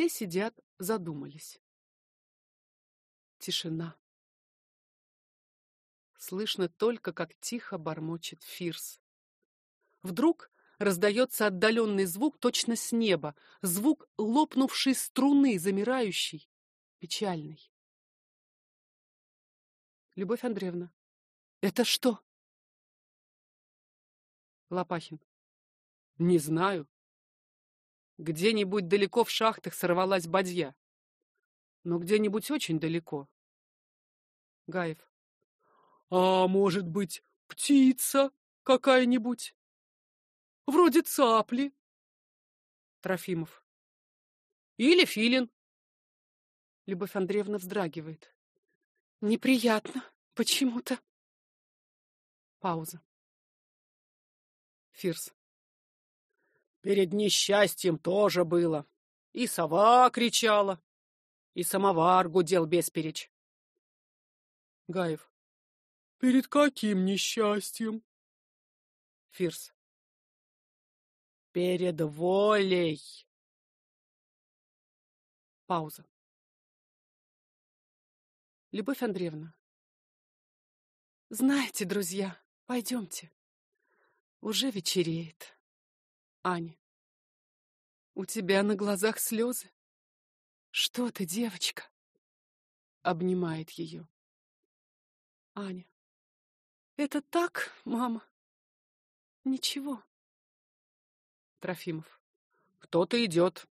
Все сидят, задумались. Тишина. Слышно только, как тихо бормочет Фирс. Вдруг раздается отдаленный звук точно с неба, звук лопнувшей струны, замирающий, печальный. Любовь Андреевна, это что? Лопахин. Не знаю. Где-нибудь далеко в шахтах сорвалась бадья. Но где-нибудь очень далеко. Гаев. А может быть, птица какая-нибудь? Вроде цапли. Трофимов. Или филин. Любовь Андреевна вздрагивает. Неприятно почему-то. Пауза. Фирс. Перед несчастьем тоже было. И сова кричала, и самовар гудел бесперечь. Гаев. Перед каким несчастьем? Фирс. Перед волей. Пауза. Любовь Андреевна. Знаете, друзья, пойдемте. Уже вечереет. Аня. У тебя на глазах слезы. Что ты, девочка? Обнимает ее. Аня. Это так, мама. Ничего. Трофимов. Кто-то идет.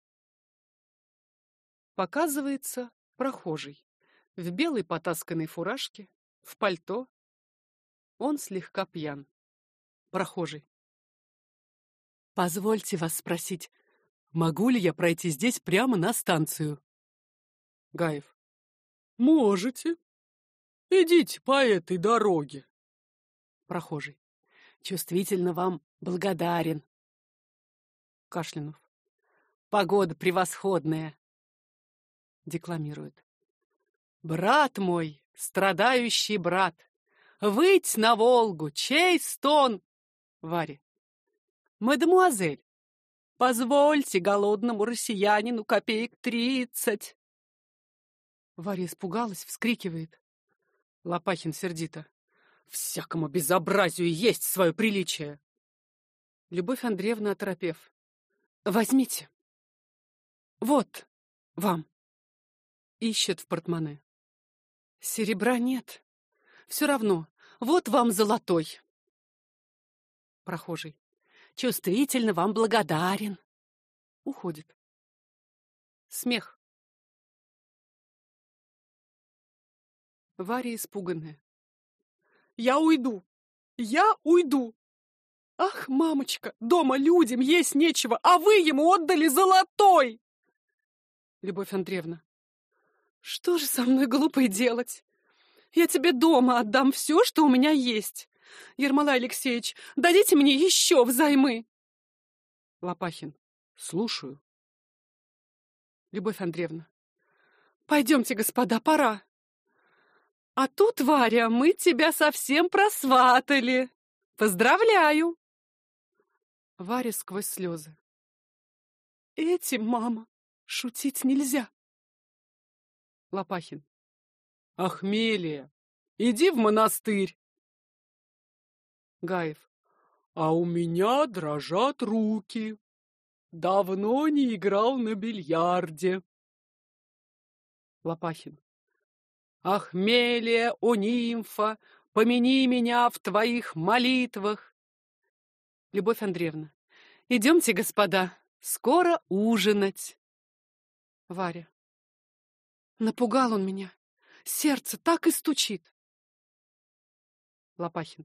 Показывается прохожий в белой потасканной фуражке, в пальто. Он слегка пьян. Прохожий. Позвольте вас спросить, могу ли я пройти здесь прямо на станцию? Гаев. Можете. Идите по этой дороге. Прохожий. Чувствительно вам благодарен. Кашлянув. Погода превосходная. Декламирует. Брат мой, страдающий брат, Выть на Волгу, чей стон? Варя. Мадемуазель, позвольте голодному россиянину копеек тридцать. Варя испугалась, вскрикивает. Лопахин сердито. Всякому безобразию есть свое приличие. Любовь Андреевна, оторопев. Возьмите. Вот вам. Ищет в портмоне. Серебра нет. Все равно. Вот вам золотой. Прохожий. Чувствительно вам благодарен. Уходит. Смех. Варя испуганная. Я уйду. Я уйду. Ах, мамочка, дома людям есть нечего, а вы ему отдали золотой. Любовь Андреевна. Что же со мной глупой делать? Я тебе дома отдам все, что у меня есть. Ермолай Алексеевич, дадите мне еще взаймы. Лопахин. Слушаю. Любовь Андреевна. Пойдемте, господа, пора. А тут, Варя, мы тебя совсем просватали. Поздравляю. Варя сквозь слезы. Этим, мама, шутить нельзя. Лопахин. Ахмелия, иди в монастырь. Гаев. А у меня дрожат руки. Давно не играл на бильярде. Лопахин. Ахмелия, о нимфа, помяни меня в твоих молитвах. Любовь Андреевна. Идемте, господа, скоро ужинать. Варя. Напугал он меня. Сердце так и стучит. Лопахин.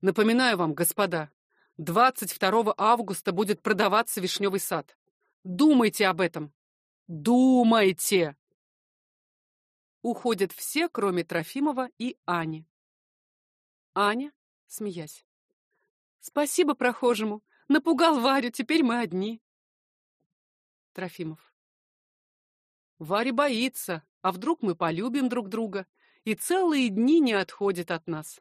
Напоминаю вам, господа, 22 августа будет продаваться вишневый сад. Думайте об этом. Думайте. Уходят все, кроме Трофимова и Ани. Аня, смеясь. Спасибо прохожему. Напугал Варю, теперь мы одни. Трофимов. Варя боится, а вдруг мы полюбим друг друга, и целые дни не отходит от нас.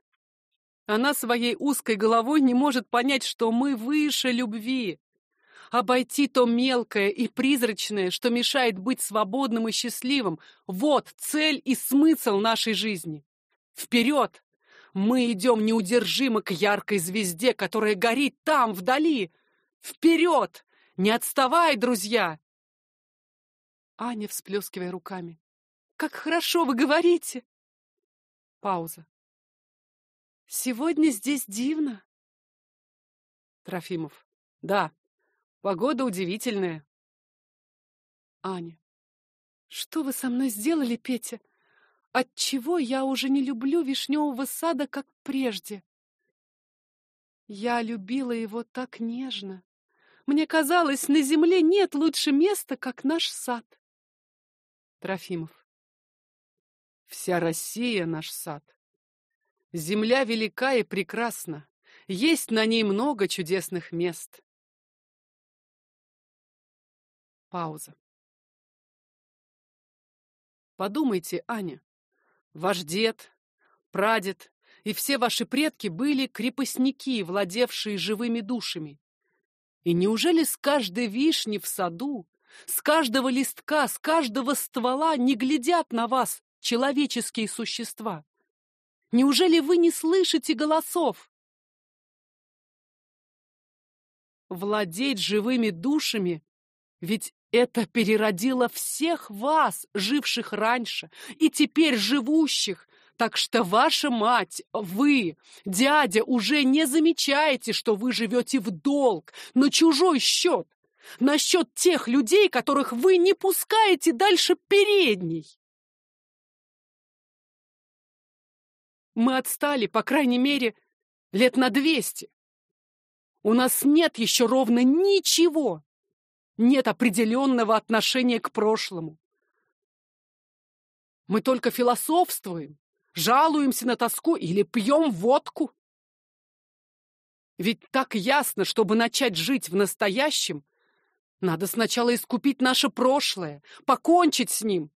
Она своей узкой головой не может понять, что мы выше любви. Обойти то мелкое и призрачное, что мешает быть свободным и счастливым. Вот цель и смысл нашей жизни. Вперед! Мы идем неудержимо к яркой звезде, которая горит там, вдали. Вперед! Не отставай, друзья! Аня, всплескивая руками. Как хорошо вы говорите! Пауза. Сегодня здесь дивно. Трофимов. Да, погода удивительная. Аня. Что вы со мной сделали, Петя? Отчего я уже не люблю вишневого сада, как прежде? Я любила его так нежно. Мне казалось, на земле нет лучше места, как наш сад. Трофимов. Вся Россия наш сад. Земля велика и прекрасна. Есть на ней много чудесных мест. Пауза. Подумайте, Аня. Ваш дед, прадед и все ваши предки были крепостники, владевшие живыми душами. И неужели с каждой вишни в саду, с каждого листка, с каждого ствола не глядят на вас человеческие существа? Неужели вы не слышите голосов? Владеть живыми душами, ведь это переродило всех вас, живших раньше, и теперь живущих, так что ваша мать, вы, дядя, уже не замечаете, что вы живете в долг, на чужой счет, на счет тех людей, которых вы не пускаете дальше передней. Мы отстали, по крайней мере, лет на двести. У нас нет еще ровно ничего. Нет определенного отношения к прошлому. Мы только философствуем, жалуемся на тоску или пьем водку. Ведь так ясно, чтобы начать жить в настоящем, надо сначала искупить наше прошлое, покончить с ним,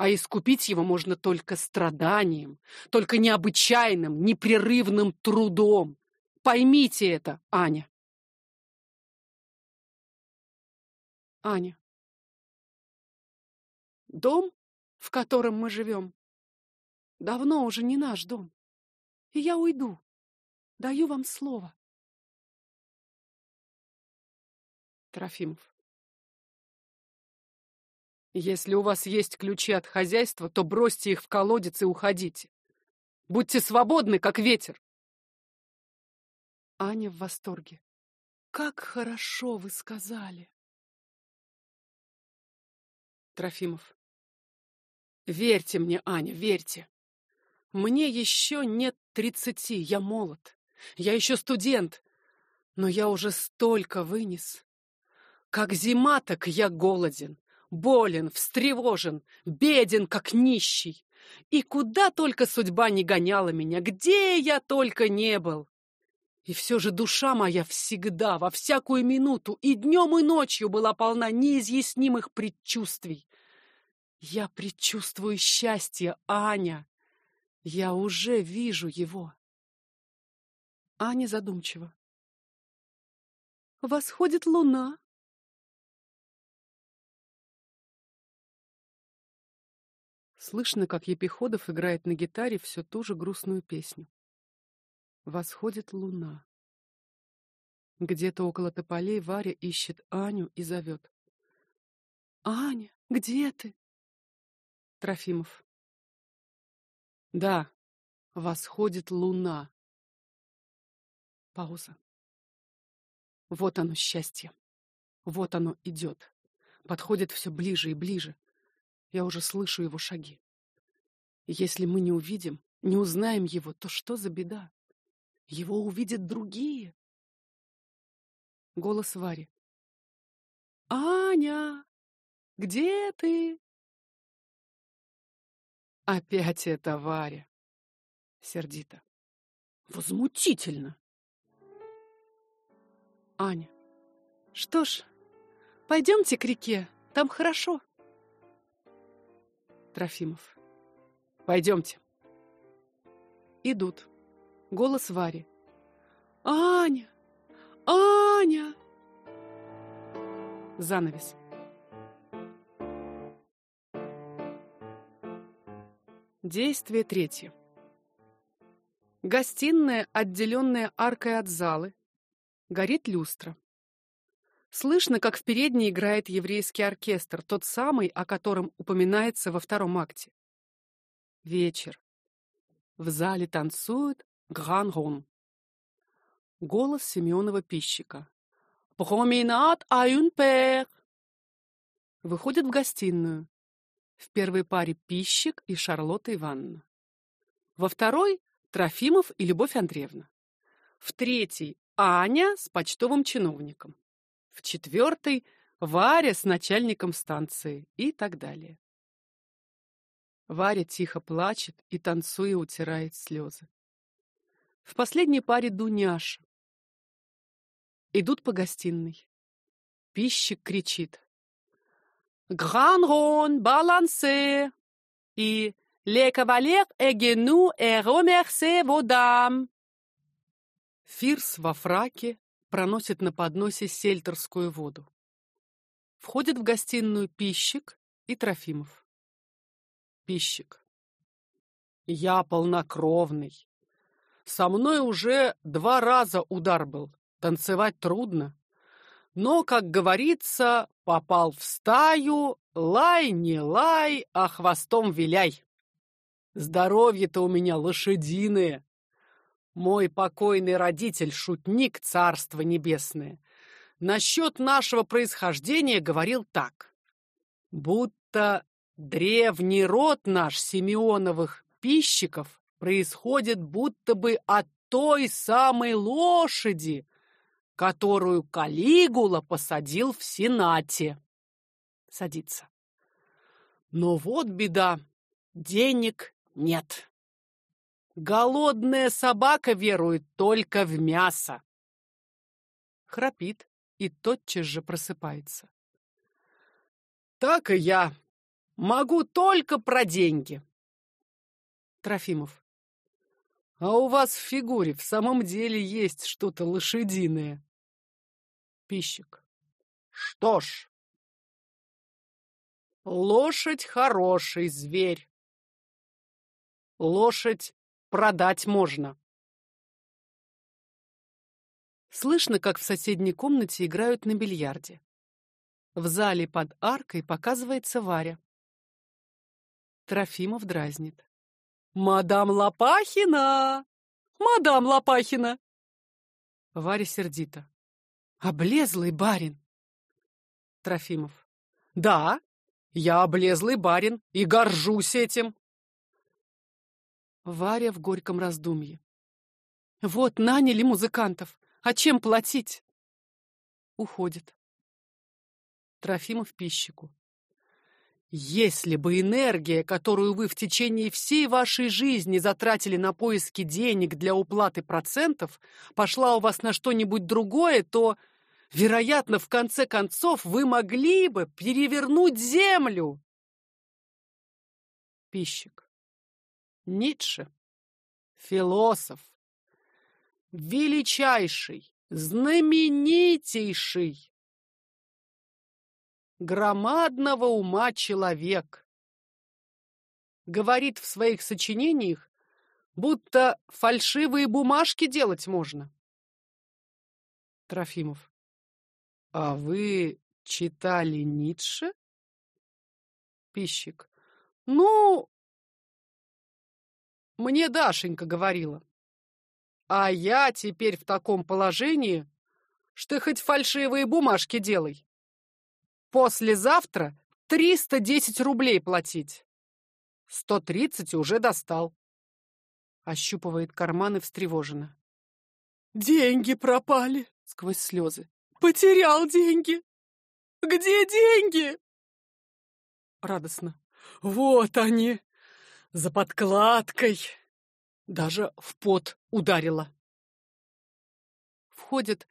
а искупить его можно только страданием, только необычайным, непрерывным трудом. Поймите это, Аня. Аня. Дом, в котором мы живем, давно уже не наш дом. И я уйду. Даю вам слово. Трофимов. Если у вас есть ключи от хозяйства, то бросьте их в колодец и уходите. Будьте свободны, как ветер. Аня в восторге. Как хорошо вы сказали. Трофимов. Верьте мне, Аня, верьте. Мне еще нет тридцати, я молод. Я еще студент, но я уже столько вынес. Как зима, так я голоден болен, встревожен, беден, как нищий. И куда только судьба не гоняла меня, где я только не был. И все же душа моя всегда, во всякую минуту, и днем, и ночью была полна неизъяснимых предчувствий. Я предчувствую счастье, Аня. Я уже вижу его. Аня задумчиво. Восходит луна, Слышно, как Епиходов играет на гитаре все ту же грустную песню. Восходит луна. Где-то около тополей Варя ищет Аню и зовет. «Аня, где ты?» Трофимов. «Да, восходит луна». Пауза. Вот оно счастье. Вот оно идет. Подходит все ближе и ближе. Я уже слышу его шаги. Если мы не увидим, не узнаем его, то что за беда? Его увидят другие. Голос Вари. Аня, где ты? Опять это Варя. Сердито. Возмутительно. Аня. Что ж, пойдемте к реке, там хорошо. Трофимов. Пойдемте. Идут. Голос Вари. Аня! Аня! Занавес. Действие третье. Гостиная, отделенная аркой от залы. Горит люстра. Слышно, как в передней играет еврейский оркестр, тот самый, о котором упоминается во втором акте. Вечер. В зале танцуют гран-рон. Голос Семенова пищика. Променад paire. Выходит в гостиную. В первой паре пищик и Шарлотта Ивановна. Во второй Трофимов и Любовь Андреевна. В третьей Аня с почтовым чиновником. В четвертой Варя с начальником станции и так далее. Варя тихо плачет и танцуя утирает слезы. В последней паре Дуняша. Идут по гостиной. Пищик кричит: rond, balancez. И cavaliers égenu et remerciez vos dames. Фирс во фраке проносит на подносе сельтерскую воду. Входит в гостиную пищик и Трофимов. Пищик. Я полнокровный. Со мной уже два раза удар был. Танцевать трудно. Но, как говорится, попал в стаю, лай не лай, а хвостом виляй. Здоровье-то у меня лошадиное. Мой покойный родитель шутник царства небесное. Насчет нашего происхождения говорил так: будто древний род наш Симеоновых пищиков происходит будто бы от той самой лошади, которую Калигула посадил в Сенате. Садится. Но вот беда, денег нет. Голодная собака верует только в мясо. Храпит и тотчас же просыпается. Так и я могу только про деньги. Трофимов. А у вас в фигуре в самом деле есть что-то лошадиное. Пищик. Что ж, лошадь хороший зверь. Лошадь продать можно. Слышно, как в соседней комнате играют на бильярде. В зале под аркой показывается Варя. Трофимов дразнит. «Мадам Лопахина! Мадам Лопахина!» Варя сердито. Облезлый барин. Трофимов. Да, я облезлый барин и горжусь этим. Варя в горьком раздумье. Вот наняли музыкантов, а чем платить? Уходит. Трофимов пищику. Если бы энергия, которую вы в течение всей вашей жизни затратили на поиски денег для уплаты процентов, пошла у вас на что-нибудь другое, то, вероятно, в конце концов вы могли бы перевернуть землю. Пищик. Ницше. Философ. Величайший, знаменитейший громадного ума человек. Говорит в своих сочинениях, будто фальшивые бумажки делать можно. Трофимов. А вы читали Ницше? Пищик. Ну, мне Дашенька говорила. А я теперь в таком положении, что хоть фальшивые бумажки делай. Послезавтра 310 рублей платить. 130 уже достал. Ощупывает карманы встревоженно. Деньги пропали, сквозь слезы. Потерял деньги. Где деньги? Радостно. Вот они, за подкладкой. Даже в пот ударила. Входят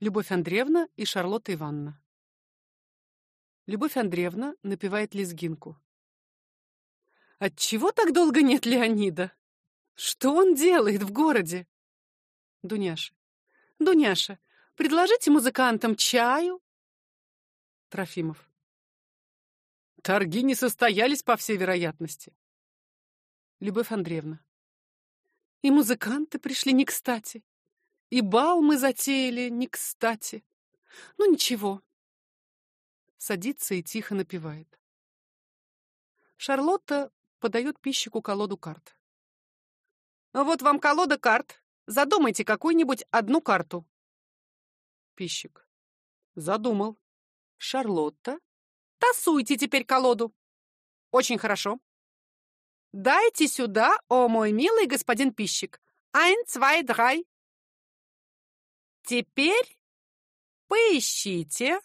Любовь Андреевна и Шарлотта Ивановна. Любовь Андреевна напевает лезгинку. Отчего так долго нет Леонида? Что он делает в городе? Дуняша. Дуняша, предложите музыкантам чаю. Трофимов. Торги не состоялись, по всей вероятности. Любовь Андреевна. И музыканты пришли не кстати. И бал мы затеяли не кстати. Ну ничего. Садится и тихо напевает. Шарлотта подает пищику колоду карт. Вот вам колода карт. Задумайте какую-нибудь одну карту. Пищик. Задумал. Шарлотта. Тасуйте теперь колоду. Очень хорошо. Дайте сюда, о мой милый господин пищик. Ein, zwei, drei. Теперь поищите.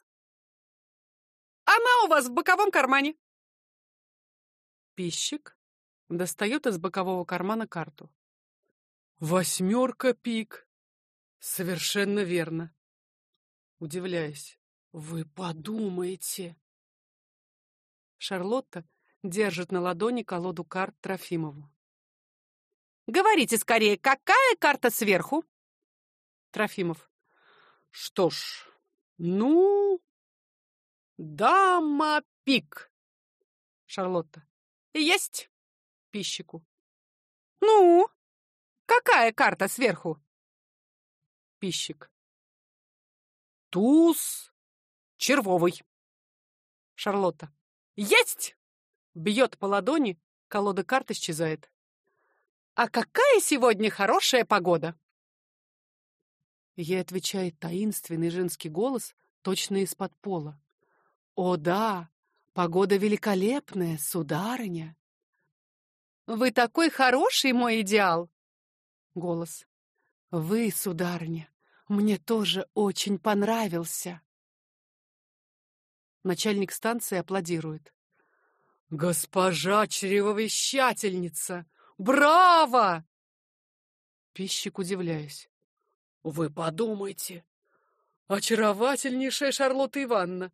Она у вас в боковом кармане. Пищик достает из бокового кармана карту. Восьмерка пик. Совершенно верно. Удивляюсь. Вы подумайте. Шарлотта держит на ладони колоду карт Трофимову. Говорите скорее, какая карта сверху? Трофимов. Что ж, ну, дама пик. Шарлотта. Есть. Пищику. Ну, какая карта сверху? Пищик. Туз червовый. Шарлотта. Есть! Бьет по ладони, колода карт исчезает. А какая сегодня хорошая погода? Ей отвечает таинственный женский голос, точно из-под пола. О да, погода великолепная, сударыня. Вы такой хороший, мой идеал. Голос. Вы, сударыня, мне тоже очень понравился. Начальник станции аплодирует. Госпожа чревовещательница! Браво! Пищик удивляюсь. Вы подумайте. Очаровательнейшая Шарлотта Ивановна.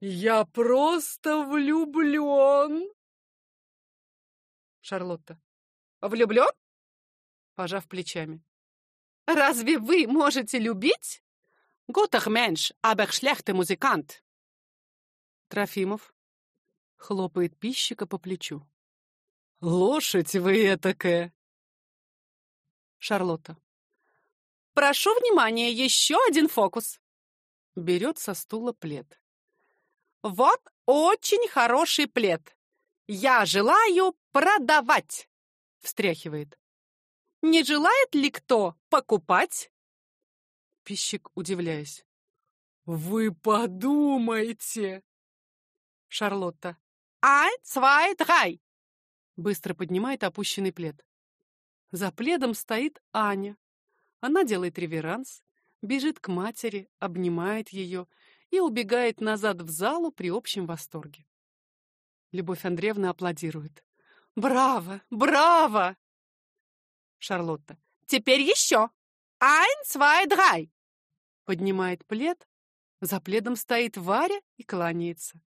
Я просто влюблен. Шарлотта. Влюблен? Пожав плечами. Разве вы можете любить? Guter Mensch, aber schlechter Musikant. Трофимов хлопает пищика по плечу. Лошадь вы этакая. Шарлотта. Прошу внимания, еще один фокус. Берет со стула плед. Вот очень хороший плед. Я желаю продавать. Встряхивает. Не желает ли кто покупать? Пищик, удивляясь. Вы подумайте. Шарлотта. Ein, zwei, drei. Быстро поднимает опущенный плед. За пледом стоит Аня. Она делает реверанс, бежит к матери, обнимает ее и убегает назад в залу при общем восторге. Любовь Андреевна аплодирует. Браво! Браво! Шарлотта. Теперь еще. Ein, zwei, drei. Поднимает плед. За пледом стоит Варя и кланяется.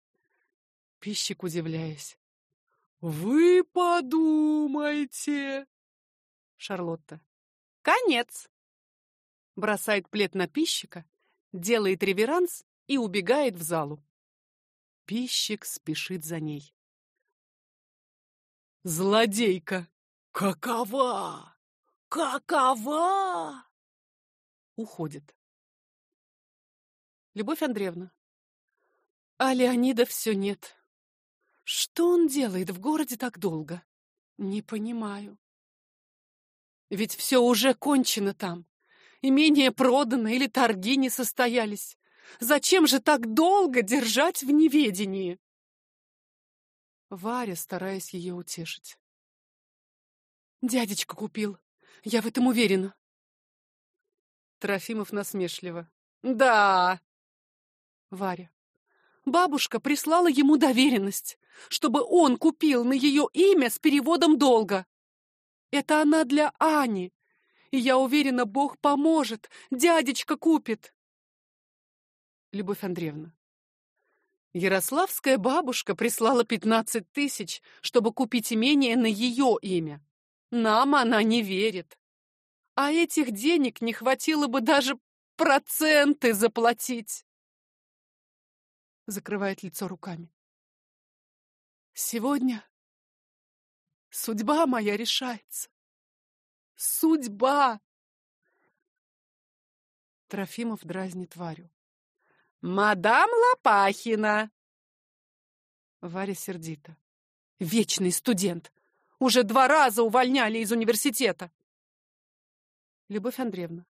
Пищик, удивляясь. «Вы подумайте!» Шарлотта. «Конец!» Бросает плед на пищика, делает реверанс и убегает в залу. Пищик спешит за ней. «Злодейка! Какова! Какова!» Уходит. Любовь Андреевна. А Леонида все нет. Что он делает в городе так долго? Не понимаю. Ведь все уже кончено там. Имение продано или торги не состоялись. Зачем же так долго держать в неведении? Варя, стараясь ее утешить. Дядечка купил. Я в этом уверена. Трофимов насмешливо. Да. Варя. Бабушка прислала ему доверенность, чтобы он купил на ее имя с переводом долга. Это она для Ани. И я уверена, Бог поможет. Дядечка купит. Любовь Андреевна. Ярославская бабушка прислала пятнадцать тысяч, чтобы купить имение на ее имя. Нам она не верит. А этих денег не хватило бы даже проценты заплатить. Закрывает лицо руками. Сегодня судьба моя решается. Судьба! Трофимов дразнит Варю. «Мадам Лопахина!» Варя сердита. «Вечный студент! Уже два раза увольняли из университета!» Любовь Андреевна.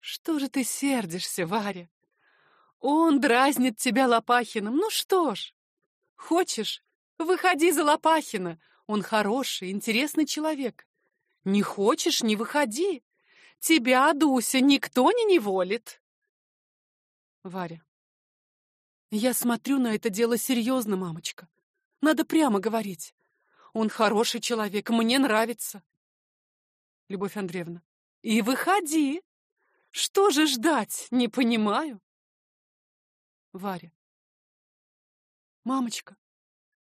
«Что же ты сердишься, Варя? Он дразнит тебя Лопахиным. Ну что ж, хочешь, выходи за Лопахина. Он хороший, интересный человек. Не хочешь, не выходи. Тебя, Дуся, никто не неволит. Варя. Я смотрю на это дело серьезно, мамочка. Надо прямо говорить. Он хороший человек, мне нравится. Любовь Андреевна. И выходи. Что же ждать, не понимаю. Варя. Мамочка,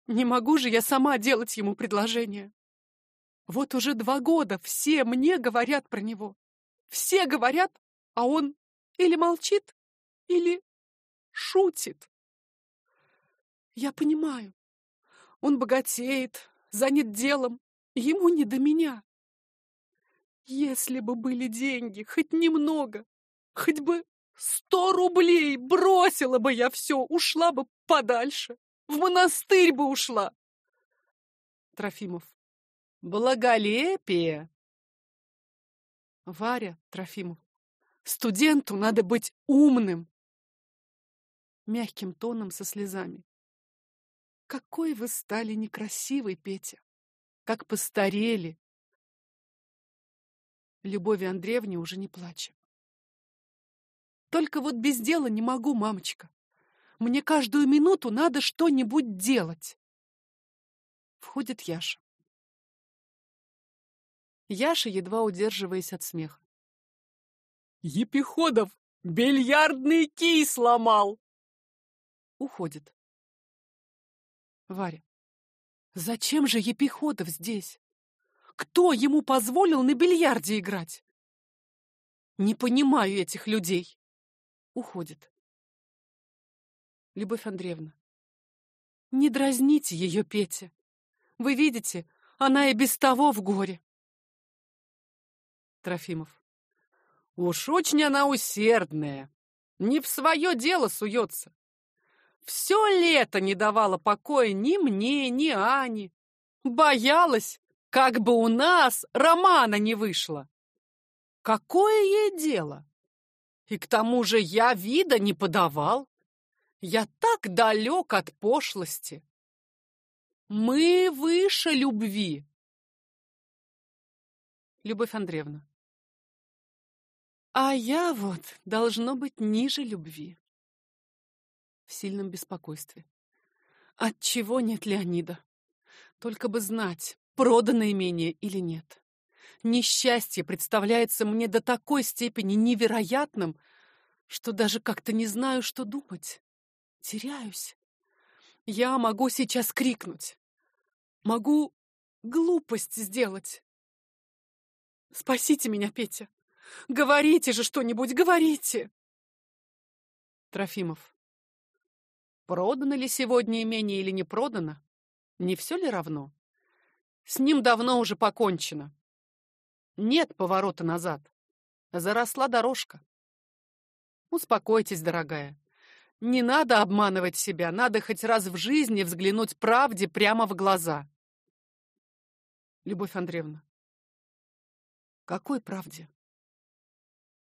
не могу же я сама делать ему предложение. Вот уже два года все мне говорят про него. Все говорят, а он или молчит, или шутит. Я понимаю. Он богатеет, занят делом, ему не до меня. Если бы были деньги, хоть немного, хоть бы сто рублей, бросила бы я все, ушла бы подальше, в монастырь бы ушла. Трофимов. Благолепие. Варя Трофимов. Студенту надо быть умным. Мягким тоном со слезами. Какой вы стали некрасивый, Петя. Как постарели. Любови Андреевне уже не плачет. Только вот без дела не могу, мамочка. Мне каждую минуту надо что-нибудь делать. Входит Яша. Яша, едва удерживаясь от смеха. Епиходов бильярдный кий сломал. Уходит. Варя. Зачем же Епиходов здесь? Кто ему позволил на бильярде играть? Не понимаю этих людей. Уходит. Любовь Андреевна. Не дразните ее, Петя. Вы видите, она и без того в горе. Трофимов. Уж очень она усердная. Не в свое дело суется. Все лето не давала покоя ни мне, ни Ане. Боялась, как бы у нас романа не вышло. Какое ей дело? И к тому же я вида не подавал. Я так далек от пошлости. Мы выше любви. Любовь Андреевна. А я вот, должно быть, ниже любви. В сильном беспокойстве. От чего нет Леонида? Только бы знать, продано имение или нет. Несчастье представляется мне до такой степени невероятным, что даже как-то не знаю, что думать. Теряюсь. Я могу сейчас крикнуть. Могу глупость сделать. Спасите меня, Петя. Говорите же что-нибудь, говорите!» Трофимов. Продано ли сегодня имение или не продано? Не все ли равно? С ним давно уже покончено. Нет поворота назад. Заросла дорожка. Успокойтесь, дорогая. Не надо обманывать себя, надо хоть раз в жизни взглянуть правде прямо в глаза. Любовь Андреевна. Какой правде?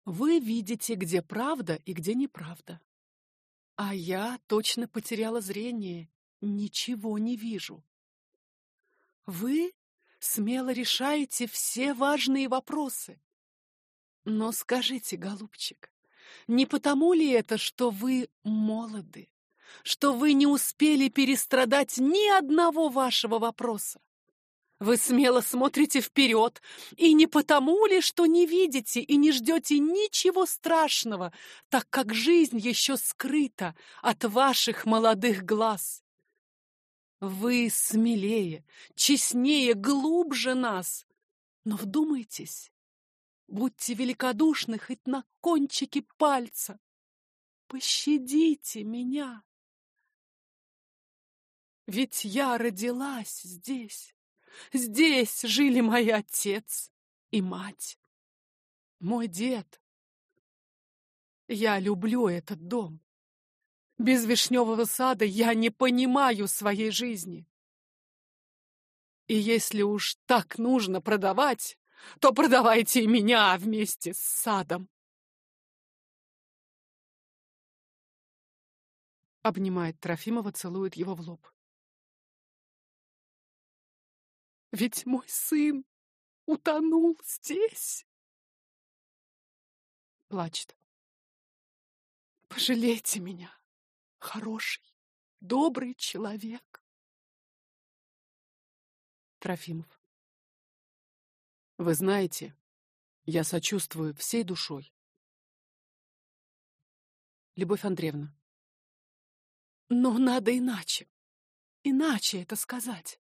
Вы видите, где правда и где неправда. А я точно потеряла зрение, ничего не вижу. Вы смело решаете все важные вопросы. Но скажите, голубчик, не потому ли это, что вы молоды, что вы не успели перестрадать ни одного вашего вопроса? Вы смело смотрите вперед, и не потому ли, что не видите и не ждете ничего страшного, так как жизнь еще скрыта от ваших молодых глаз. Вы смелее, честнее, глубже нас, но вдумайтесь, будьте великодушны хоть на кончике пальца. Пощадите меня. Ведь я родилась здесь. Здесь жили мой отец и мать. Мой дед. Я люблю этот дом. Без вишневого сада я не понимаю своей жизни. И если уж так нужно продавать, то продавайте и меня вместе с садом. Обнимает Трофимова, целует его в лоб. Ведь мой сын утонул здесь. Плачет. Пожалейте меня, хороший, добрый человек. Трофимов. Вы знаете, я сочувствую всей душой. Любовь Андреевна. Но надо иначе. Иначе это сказать.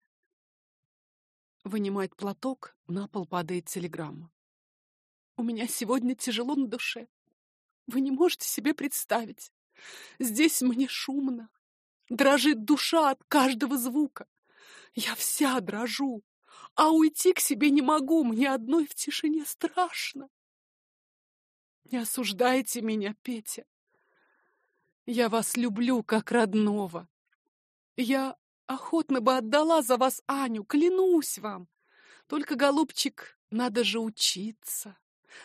Вынимает платок, на пол падает телеграмма. У меня сегодня тяжело на душе. Вы не можете себе представить. Здесь мне шумно. Дрожит душа от каждого звука. Я вся дрожу. А уйти к себе не могу, мне одной в тишине страшно. Не осуждайте меня, Петя. Я вас люблю, как родного. Я Охотно бы отдала за вас Аню, клянусь вам. Только, голубчик, надо же учиться.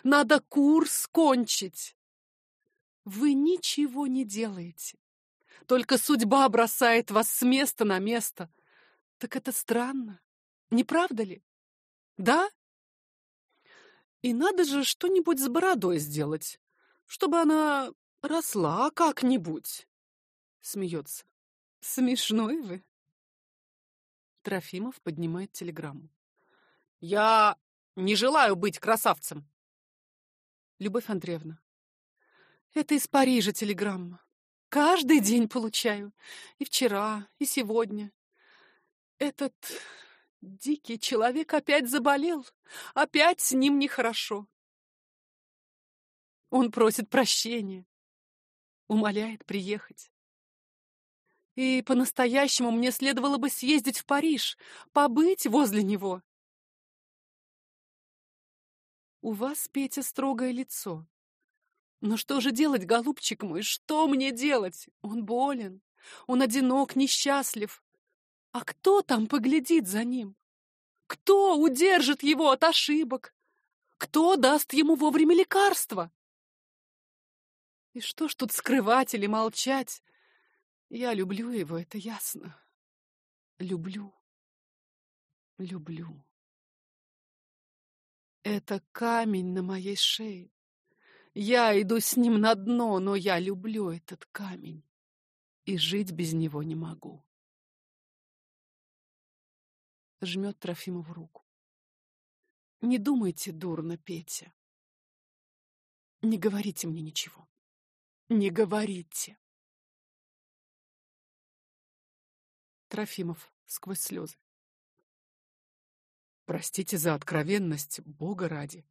Надо курс кончить. Вы ничего не делаете. Только судьба бросает вас с места на место. Так это странно, не правда ли? Да? И надо же что-нибудь с бородой сделать, чтобы она росла как-нибудь. Смеется. Смешной вы. Трофимов поднимает телеграмму. «Я не желаю быть красавцем!» Любовь Андреевна. «Это из Парижа телеграмма. Каждый день получаю. И вчера, и сегодня. Этот дикий человек опять заболел. Опять с ним нехорошо. Он просит прощения. Умоляет приехать. И по-настоящему мне следовало бы съездить в Париж, побыть возле него. У вас, Петя, строгое лицо. Но что же делать, голубчик мой, что мне делать? Он болен, он одинок, несчастлив. А кто там поглядит за ним? Кто удержит его от ошибок? Кто даст ему вовремя лекарства? И что ж тут скрывать или молчать? Я люблю его, это ясно. Люблю. Люблю. Это камень на моей шее. Я иду с ним на дно, но я люблю этот камень. И жить без него не могу. Жмет Трофимову руку. Не думайте дурно, Петя. Не говорите мне ничего. Не говорите. Трофимов сквозь слезы. Простите за откровенность, Бога ради.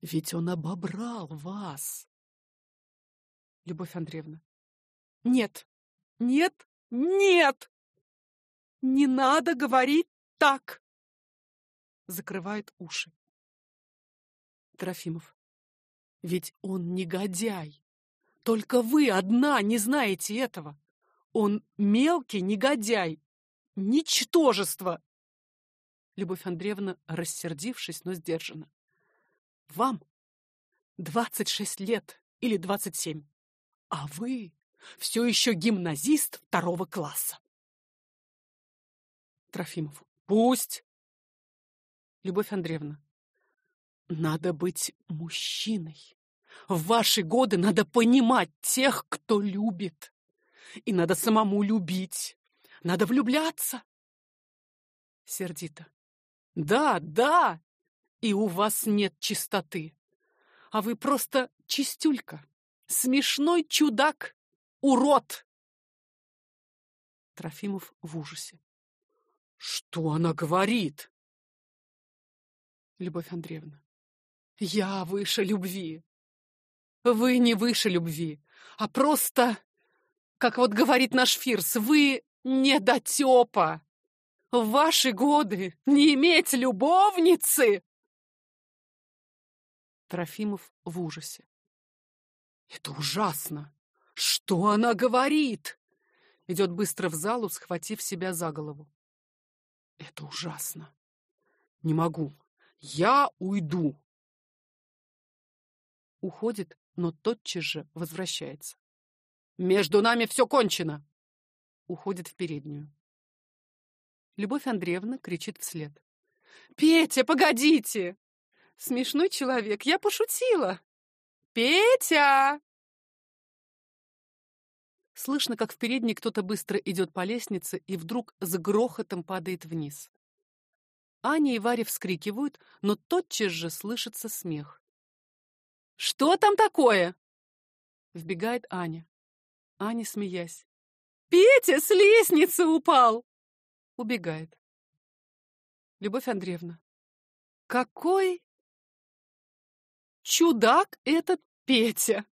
Ведь он обобрал вас. Любовь Андреевна. Нет, нет, нет! Не надо говорить так! Закрывает уши. Трофимов. Ведь он негодяй. Только вы одна не знаете этого. Он мелкий негодяй, ничтожество. Любовь Андреевна, рассердившись, но сдержанно. Вам двадцать шесть лет или двадцать семь, а вы все еще гимназист второго класса. Трофимов. Пусть. Любовь Андреевна. Надо быть мужчиной. В ваши годы надо понимать тех, кто любит. И надо самому любить. Надо влюбляться. Сердито. Да, да. И у вас нет чистоты. А вы просто чистюлька. Смешной чудак. Урод. Трофимов в ужасе. Что она говорит? Любовь Андреевна. Я выше любви. Вы не выше любви, а просто как вот говорит наш Фирс, вы Недотепа! В ваши годы не иметь любовницы!» Трофимов в ужасе. «Это ужасно! Что она говорит?» Идет быстро в залу, схватив себя за голову. «Это ужасно! Не могу! Я уйду!» Уходит, но тотчас же возвращается. «Между нами все кончено!» Уходит в переднюю. Любовь Андреевна кричит вслед. «Петя, погодите! Смешной человек, я пошутила! Петя!» Слышно, как в передней кто-то быстро идет по лестнице и вдруг с грохотом падает вниз. Аня и Варя вскрикивают, но тотчас же слышится смех. «Что там такое?» Вбегает Аня. Аня, смеясь. «Петя с лестницы упал!» Убегает. Любовь Андреевна. Какой чудак этот Петя!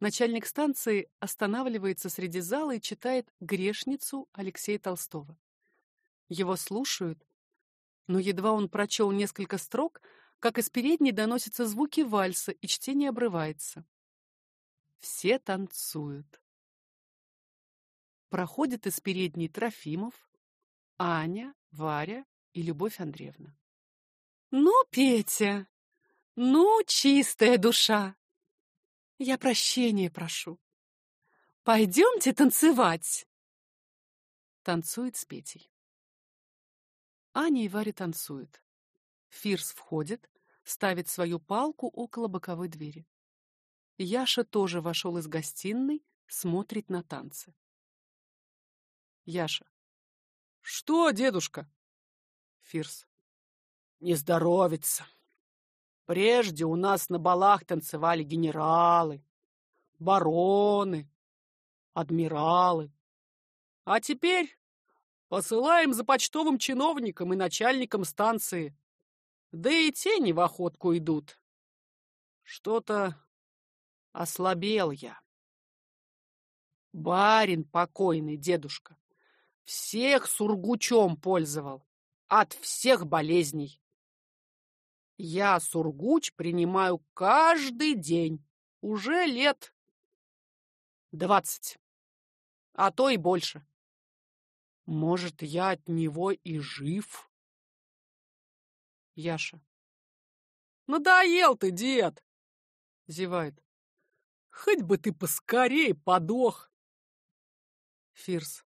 Начальник станции останавливается среди зала и читает «Грешницу» Алексея Толстого. Его слушают, но едва он прочел несколько строк, как из передней доносятся звуки вальса, и чтение обрывается. Все танцуют проходят из передней Трофимов, Аня, Варя и Любовь Андреевна. Ну, Петя, ну, чистая душа. Я прощения прошу. Пойдемте танцевать. Танцует с Петей. Аня и Варя танцуют. Фирс входит, ставит свою палку около боковой двери. Яша тоже вошел из гостиной, смотрит на танцы. Яша. Что, дедушка? Фирс. Не здоровится. Прежде у нас на балах танцевали генералы, бароны, адмиралы. А теперь посылаем за почтовым чиновником и начальником станции. Да и те не в охотку идут. Что-то ослабел я. Барин покойный, дедушка, всех сургучом пользовал. От всех болезней. Я сургуч принимаю каждый день. Уже лет двадцать. А то и больше. Может, я от него и жив? Яша. Надоел ты, дед! Зевает. Хоть бы ты поскорей подох. Фирс.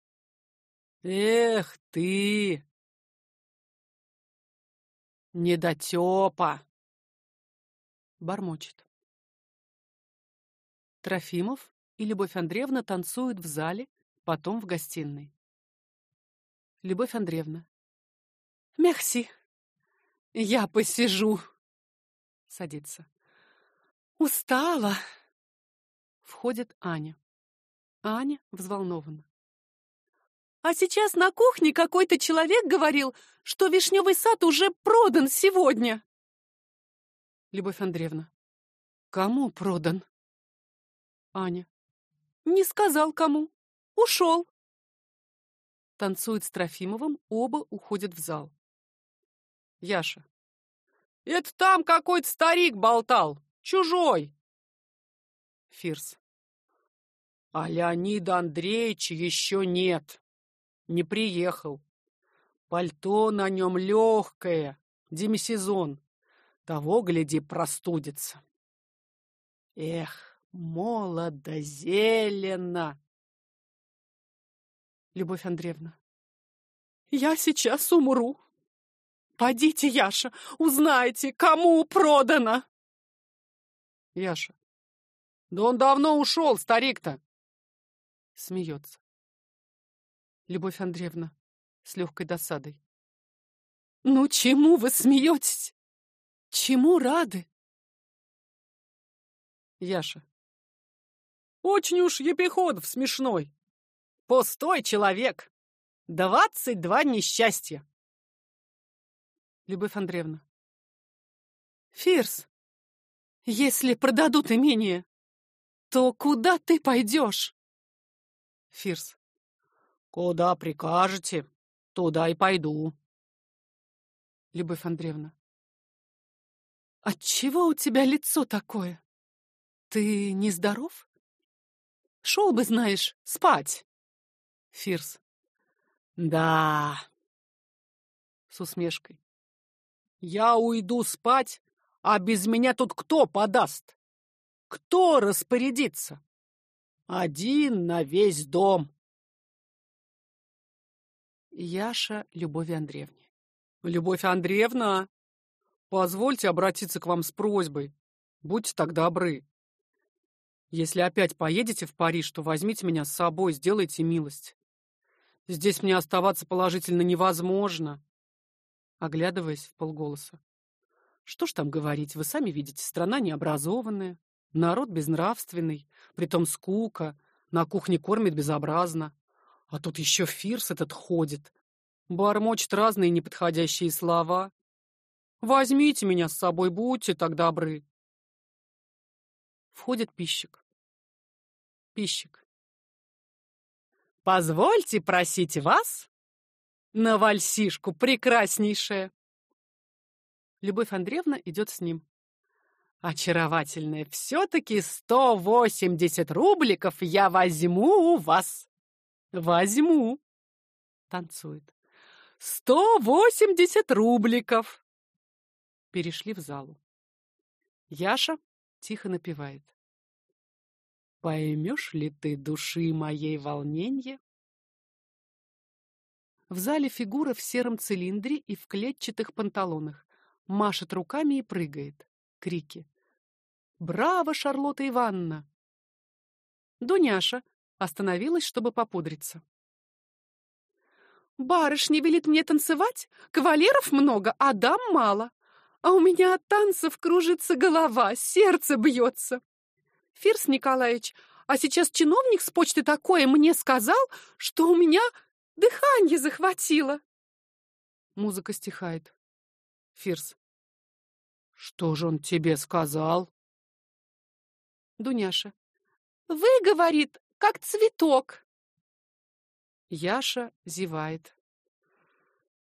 Эх ты! Недотепа! Бормочет. Трофимов и Любовь Андреевна танцуют в зале, потом в гостиной. Любовь Андреевна. Мерси. Я посижу. Садится. Устала. Входит Аня. Аня взволнована. А сейчас на кухне какой-то человек говорил, что вишневый сад уже продан сегодня. Любовь Андреевна. Кому продан? Аня. Не сказал кому. Ушел. Танцует с Трофимовым, оба уходят в зал. Яша. Это там какой-то старик болтал, чужой. Фирс. А Леонида Андреевича еще нет не приехал. Пальто на нем легкое, демисезон. Того, гляди, простудится. Эх, молодо зелено. Любовь Андреевна. Я сейчас умру. Подите, Яша, узнайте, кому продано. Яша. Да он давно ушел, старик-то. Смеется. Любовь Андреевна с легкой досадой. Ну, чему вы смеетесь? Чему рады? Яша. Очень уж Епиходов смешной. Пустой человек. Двадцать два несчастья. Любовь Андреевна. Фирс, если продадут имение, то куда ты пойдешь? Фирс. Куда прикажете, туда и пойду. Любовь Андреевна. Отчего у тебя лицо такое? Ты нездоров? Шел бы, знаешь, спать. Фирс. Да. С усмешкой. Я уйду спать, а без меня тут кто подаст? Кто распорядится? Один на весь дом. Яша Любови Андреевне. Любовь Андреевна, позвольте обратиться к вам с просьбой. Будьте так добры. Если опять поедете в Париж, то возьмите меня с собой, сделайте милость. Здесь мне оставаться положительно невозможно. Оглядываясь в полголоса. Что ж там говорить, вы сами видите, страна необразованная, народ безнравственный, притом скука, на кухне кормит безобразно. А тут еще Фирс этот ходит, бормочет разные неподходящие слова. Возьмите меня с собой, будьте так добры. Входит пищик. Пищик. Позвольте просить вас на вальсишку прекраснейшая. Любовь Андреевна идет с ним. Очаровательная, все-таки сто восемьдесят рубликов я возьму у вас. Возьму. Танцует. Сто восемьдесят рубликов. Перешли в залу. Яша тихо напевает. Поймешь ли ты души моей волненье? В зале фигура в сером цилиндре и в клетчатых панталонах. Машет руками и прыгает. Крики. «Браво, Шарлотта Ивановна!» Дуняша остановилась, чтобы попудриться. «Барышня велит мне танцевать, кавалеров много, а дам мало. А у меня от танцев кружится голова, сердце бьется. Фирс Николаевич, а сейчас чиновник с почты такое мне сказал, что у меня дыхание захватило. Музыка стихает. Фирс. Что же он тебе сказал? Дуняша. Вы, говорит, как цветок. Яша зевает.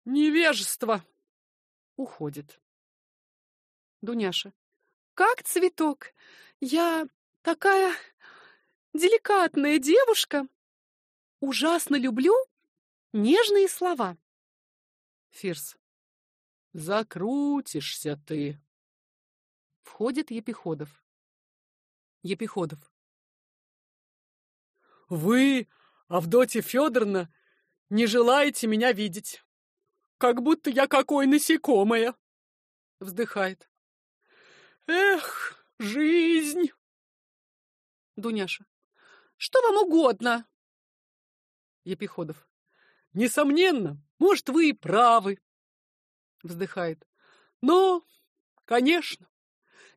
Невежество. Уходит. Дуняша. Как цветок. Я такая деликатная девушка. Ужасно люблю нежные слова. Фирс. Закрутишься ты. Входит Епиходов. Епиходов. Вы, Авдотья Федоровна, не желаете меня видеть. Как будто я какое насекомое. Вздыхает. Эх, жизнь! Дуняша. Что вам угодно? Епиходов. Несомненно, может, вы и правы. Вздыхает. Но, конечно,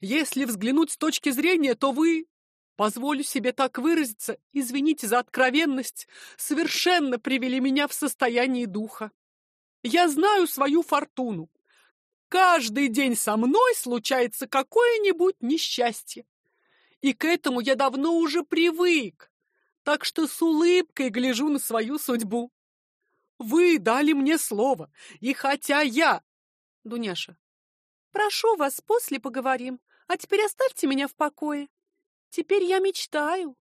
если взглянуть с точки зрения, то вы, позволю себе так выразиться, извините за откровенность, совершенно привели меня в состояние духа. Я знаю свою фортуну. Каждый день со мной случается какое-нибудь несчастье. И к этому я давно уже привык, так что с улыбкой гляжу на свою судьбу. Вы дали мне слово, и хотя я... Дуняша, прошу вас, после поговорим, а теперь оставьте меня в покое. Теперь я мечтаю.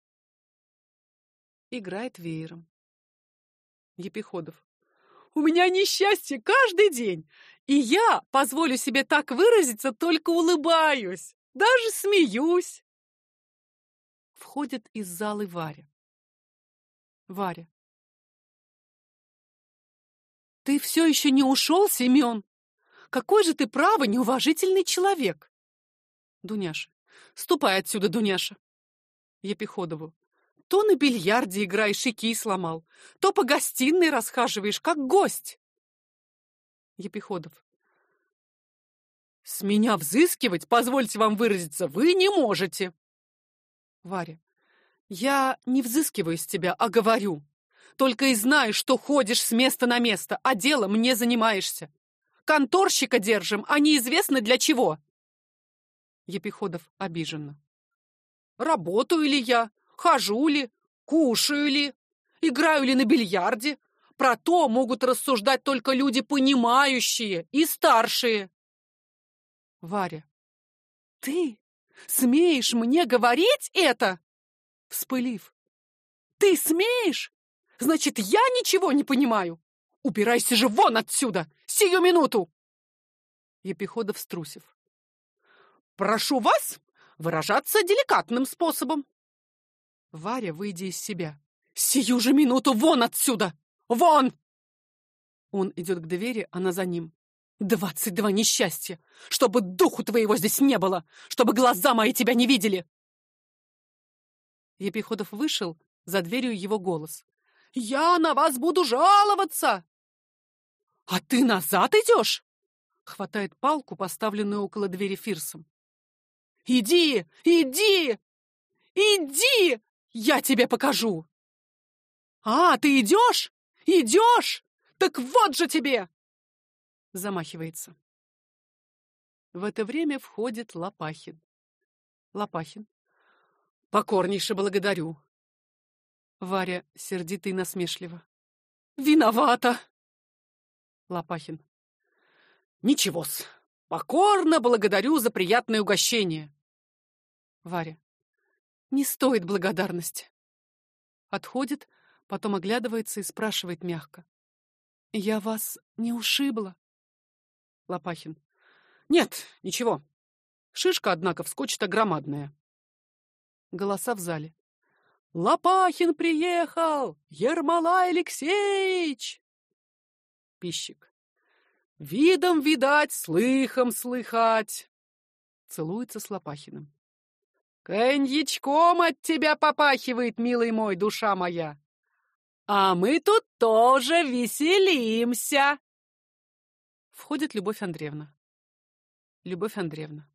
Играет веером. Епиходов. У меня несчастье каждый день. И я, позволю себе так выразиться, только улыбаюсь, даже смеюсь. Входит из залы Варя. Варя. Ты все еще не ушел, Семен? Какой же ты право неуважительный человек. Дуняша. Ступай отсюда, Дуняша. Епиходову. То на бильярде играешь и кий сломал, то по гостиной расхаживаешь, как гость. Епиходов. С меня взыскивать, позвольте вам выразиться, вы не можете. Варя. Я не взыскиваю с тебя, а говорю. Только и знаю, что ходишь с места на место, а делом не занимаешься. Конторщика держим, а неизвестно для чего. Епиходов обиженно. Работаю ли я? Хожу ли? Кушаю ли? играю ли на бильярде. Про то могут рассуждать только люди понимающие и старшие. Варя. Ты смеешь мне говорить это? Вспылив. Ты смеешь? Значит, я ничего не понимаю. Убирайся же вон отсюда! Сию минуту! Епиходов струсив. Прошу вас выражаться деликатным способом. Варя, выйдя из себя. Сию же минуту вон отсюда! Вон! Он идет к двери, она за ним. Двадцать два несчастья! Чтобы духу твоего здесь не было! Чтобы глаза мои тебя не видели! Епиходов вышел, за дверью его голос. «Я на вас буду жаловаться!» «А ты назад идешь?» Хватает палку, поставленную около двери Фирсом. «Иди! Иди! Иди! Я тебе покажу!» «А, ты идешь? Идешь? Так вот же тебе!» Замахивается. В это время входит Лопахин. Лопахин. «Покорнейше благодарю». Варя сердито и насмешливо. «Виновата!» Лопахин. Ничего-с. Покорно благодарю за приятное угощение. Варя. Не стоит благодарности. Отходит, потом оглядывается и спрашивает мягко. Я вас не ушибла? Лопахин. Нет, ничего. Шишка, однако, вскочит громадная. Голоса в зале. Лопахин приехал! Ермолай Алексеевич! Пищик. Видом видать, слыхом слыхать. Целуется с Лопахиным. Коньячком от тебя попахивает, милый мой, душа моя. А мы тут тоже веселимся. Входит Любовь Андреевна. Любовь Андреевна.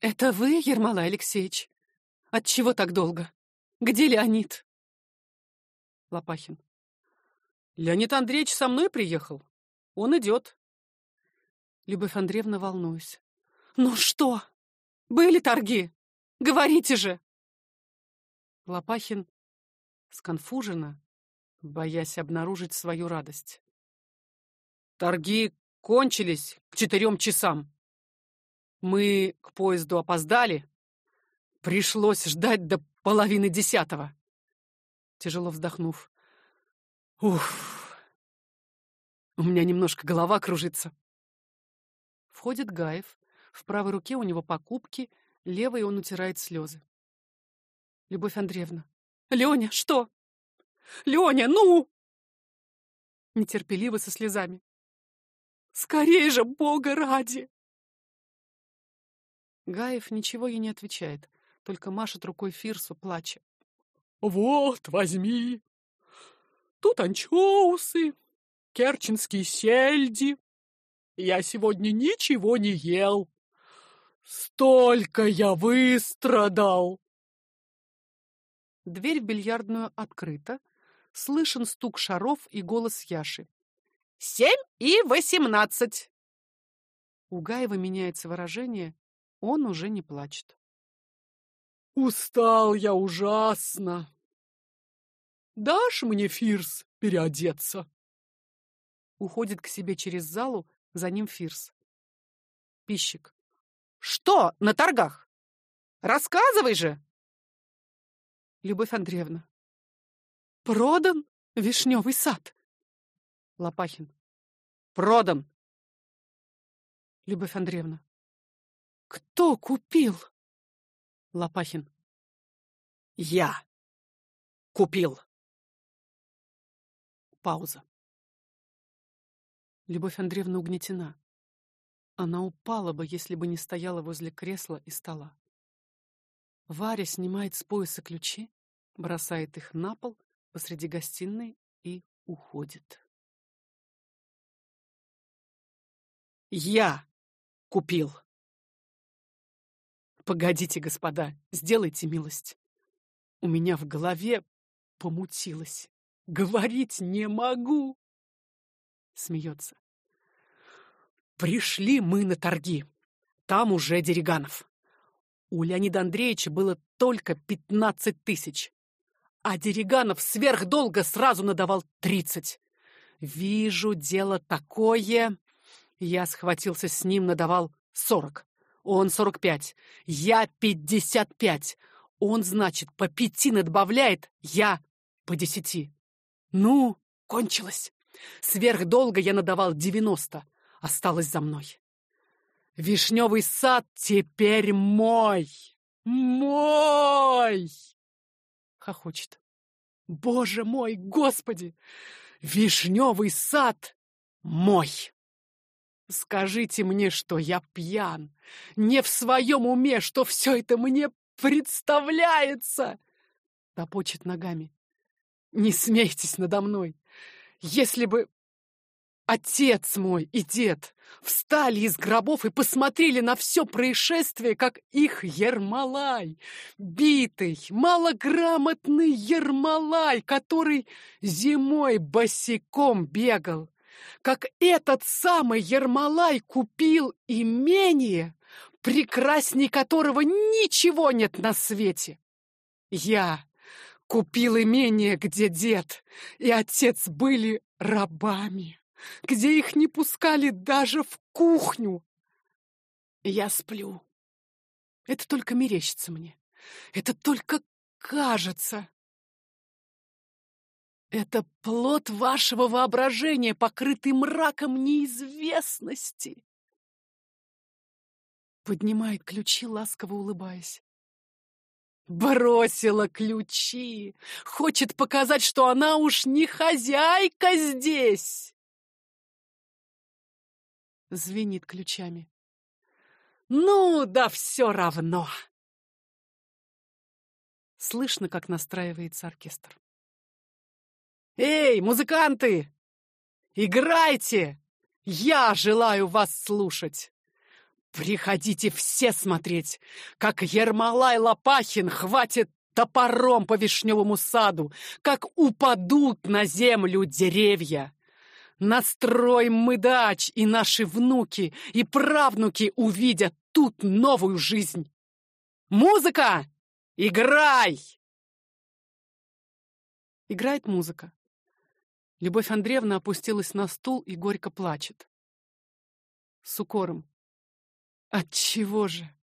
Это вы, Ермолай Алексеевич? Отчего так долго? Где Леонид? Лопахин. Леонид Андреевич со мной приехал. Он идет. Любовь Андреевна, волнуюсь. Ну что? Были торги? Говорите же. Лопахин сконфуженно, боясь обнаружить свою радость. Торги кончились к четырем часам. Мы к поезду опоздали. Пришлось ждать до половины десятого. Тяжело вздохнув. Ух. У меня немножко голова кружится. Входит Гаев. В правой руке у него покупки, левой он утирает слезы. Любовь Андреевна. Леня, что? Леня, ну! Нетерпеливо со слезами. Скорее же, Бога ради! Гаев ничего ей не отвечает, только машет рукой Фирсу, плача. Вот, возьми. Тут анчоусы, керченские сельди. Я сегодня ничего не ел. Столько я выстрадал. Дверь в бильярдную открыта. Слышен стук шаров и голос Яши. «Семь и восемнадцать!» У Гаева меняется выражение, он уже не плачет. «Устал я ужасно! Дашь мне, Фирс, переодеться?» Уходит к себе через залу, за ним Фирс. Пищик. Что на торгах? Рассказывай же. Любовь Андреевна. Продан вишневый сад. Лопахин. Продан. Любовь Андреевна. Кто купил? Лопахин. Я купил. Пауза. Любовь Андреевна угнетена. Она упала бы, если бы не стояла возле кресла и стола. Варя снимает с пояса ключи, бросает их на пол посреди гостиной и уходит. Я купил. Погодите, господа, сделайте милость. У меня в голове помутилось. Говорить не могу смеется. Пришли мы на торги. Там уже Дериганов. У Леонида Андреевича было только 15 тысяч. А Дериганов сверхдолго сразу надавал 30. Вижу, дело такое. Я схватился с ним, надавал 40. Он 45. Я 55. Он, значит, по пяти надбавляет, я по десяти. Ну, кончилось. Сверхдолго я надавал 90 осталась за мной. Вишневый сад теперь мой! Мой! Хохочет. Боже мой, Господи! Вишневый сад мой! Скажите мне, что я пьян, не в своем уме, что все это мне представляется! Топочет ногами. Не смейтесь надо мной. Если бы отец мой и дед встали из гробов и посмотрели на все происшествие, как их Ермолай, битый, малограмотный Ермолай, который зимой босиком бегал, как этот самый Ермолай купил имение, прекрасней которого ничего нет на свете. Я купил имение, где дед и отец были рабами, где их не пускали даже в кухню. Я сплю. Это только мерещится мне. Это только кажется. Это плод вашего воображения, покрытый мраком неизвестности. Поднимает ключи, ласково улыбаясь. Бросила ключи. Хочет показать, что она уж не хозяйка здесь. Звенит ключами. Ну, да все равно. Слышно, как настраивается оркестр. «Эй, музыканты! Играйте! Я желаю вас слушать! Приходите все смотреть, как Ермолай Лопахин хватит топором по вишневому саду, как упадут на землю деревья. Настроим мы дач, и наши внуки и правнуки увидят тут новую жизнь. Музыка! Играй! Играет музыка. Любовь Андреевна опустилась на стул и горько плачет. С укором. Отчего же?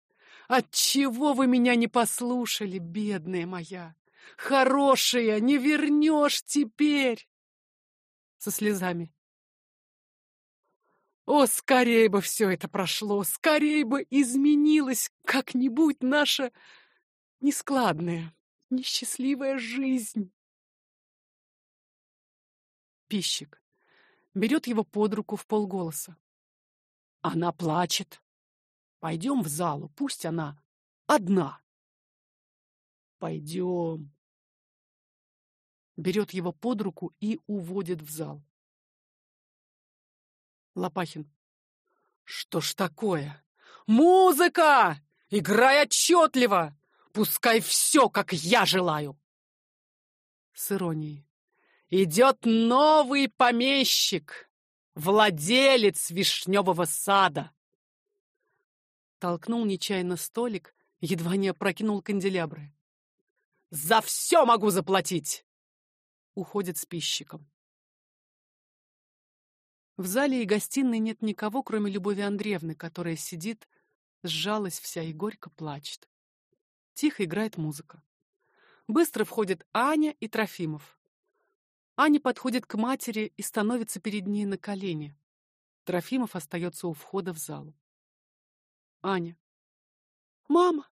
Отчего вы меня не послушали, бедная моя? Хорошая, не вернешь теперь. Со слезами. О, скорее бы все это прошло, скорее бы изменилась как-нибудь наша нескладная, несчастливая жизнь. Пищик. Берет его под руку в полголоса. Она плачет. Пойдем в залу, пусть она одна. Пойдем. Берет его под руку и уводит в зал. Лопахин. Что ж такое? Музыка! Играй отчетливо! Пускай все, как я желаю! С иронией. Идет новый помещик, владелец вишневого сада. Толкнул нечаянно столик, едва не опрокинул канделябры. За все могу заплатить! Уходит с пищиком. В зале и гостиной нет никого, кроме Любови Андреевны, которая сидит, сжалась вся и горько плачет. Тихо играет музыка. Быстро входят Аня и Трофимов. Аня подходит к матери и становится перед ней на колени. Трофимов остается у входа в залу. Аня. Мама.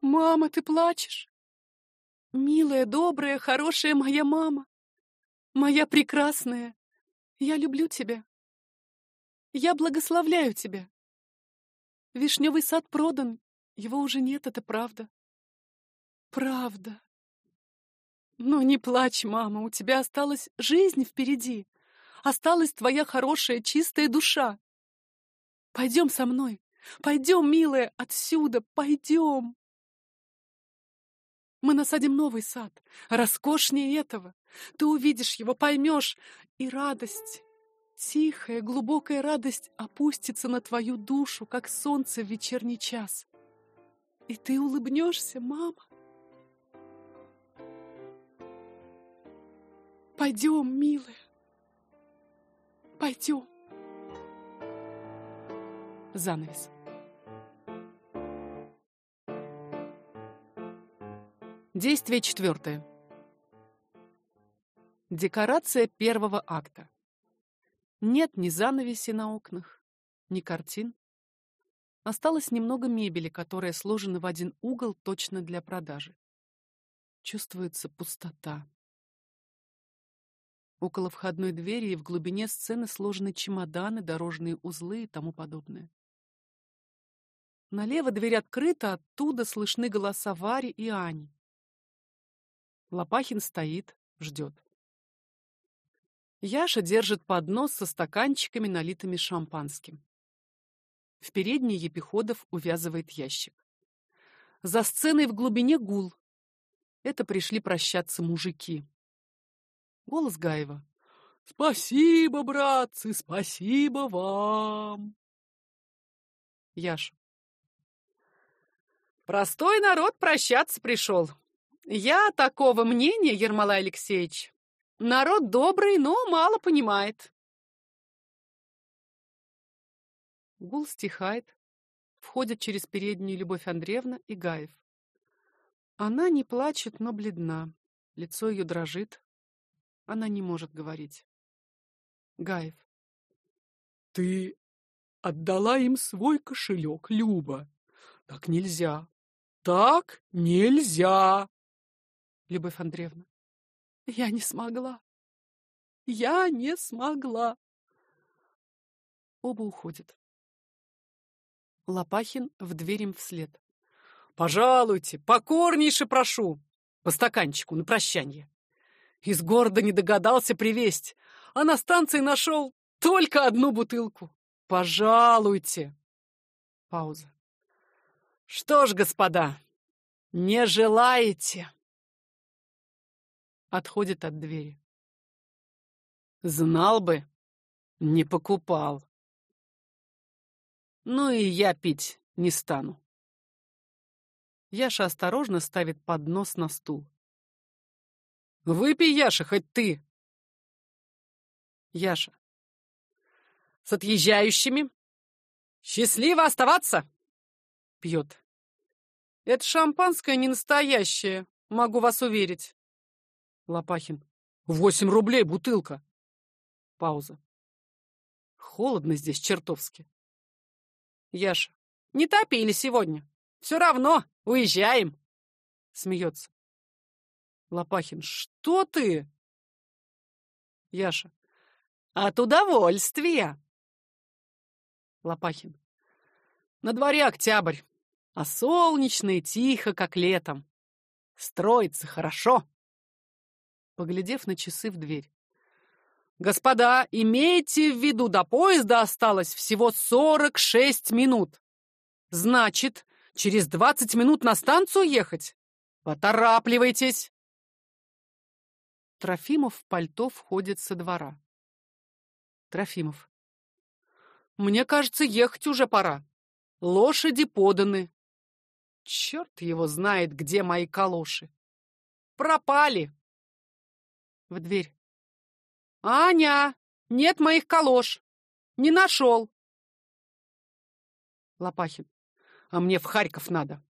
Мама, ты плачешь? Милая, добрая, хорошая моя мама. Моя прекрасная. Я люблю тебя. Я благословляю тебя. Вишневый сад продан, его уже нет, это правда. Правда. «Ну, не плачь, мама, у тебя осталась жизнь впереди. Осталась твоя хорошая, чистая душа. Пойдем со мной. Пойдем, милая, отсюда, пойдем. Мы насадим новый сад, роскошнее этого. Ты увидишь его, поймешь, и радость, тихая, глубокая радость опустится на твою душу, как солнце в вечерний час. И ты улыбнешься, мама. Пойдем, милая. Пойдем. Занавес. Действие четвертое. Декорация первого акта. Нет ни занавеси на окнах, ни картин. Осталось немного мебели, которая сложена в один угол точно для продажи. Чувствуется пустота. Около входной двери и в глубине сцены сложены чемоданы, дорожные узлы и тому подобное. Налево дверь открыта, оттуда слышны голоса Вари и Ани. Лопахин стоит, ждет. Яша держит поднос со стаканчиками, налитыми шампанским. В передней Епиходов увязывает ящик. За сценой в глубине гул. Это пришли прощаться мужики. Голос Гаева. «Спасибо, братцы, спасибо вам!» Яша. «Простой народ прощаться пришел. Я такого мнения, Ермолай Алексеевич. Народ добрый, но мало понимает. Гул стихает. Входят через переднюю Любовь Андреевна и Гаев. Она не плачет, но бледна. Лицо ее дрожит. Она не может говорить. Гаев. Ты отдала им свой кошелек, Люба. Так нельзя. Так нельзя. Любовь Андреевна. Я не смогла. Я не смогла. Оба уходят. Лопахин в дверь им вслед. Пожалуйте, покорнейше прошу. По стаканчику на прощанье. Из города не догадался привезть, а на станции нашел только одну бутылку. Пожалуйте. Пауза. Что ж, господа, не желаете? Отходит от двери. Знал бы, не покупал. Ну и я пить не стану. Яша осторожно ставит поднос на стул. Выпей, Яша, хоть ты. Яша. С отъезжающими. Счастливо оставаться. Пьет. Это шампанское не настоящее, могу вас уверить. Лопахин. Восемь рублей бутылка. Пауза. Холодно здесь чертовски. Яша. Не топили сегодня. Все равно уезжаем. Смеется. Лопахин. Что ты? Яша. От удовольствия. Лопахин. На дворе октябрь, а солнечно и тихо, как летом. Строится хорошо поглядев на часы в дверь. Господа, имейте в виду, до поезда осталось всего сорок шесть минут. Значит, через двадцать минут на станцию ехать? Поторапливайтесь. Трофимов в пальто входит со двора. Трофимов. Мне кажется, ехать уже пора. Лошади поданы. Черт его знает, где мои калоши. Пропали в дверь. «Аня! Нет моих калош! Не нашел!» Лопахин. «А мне в Харьков надо.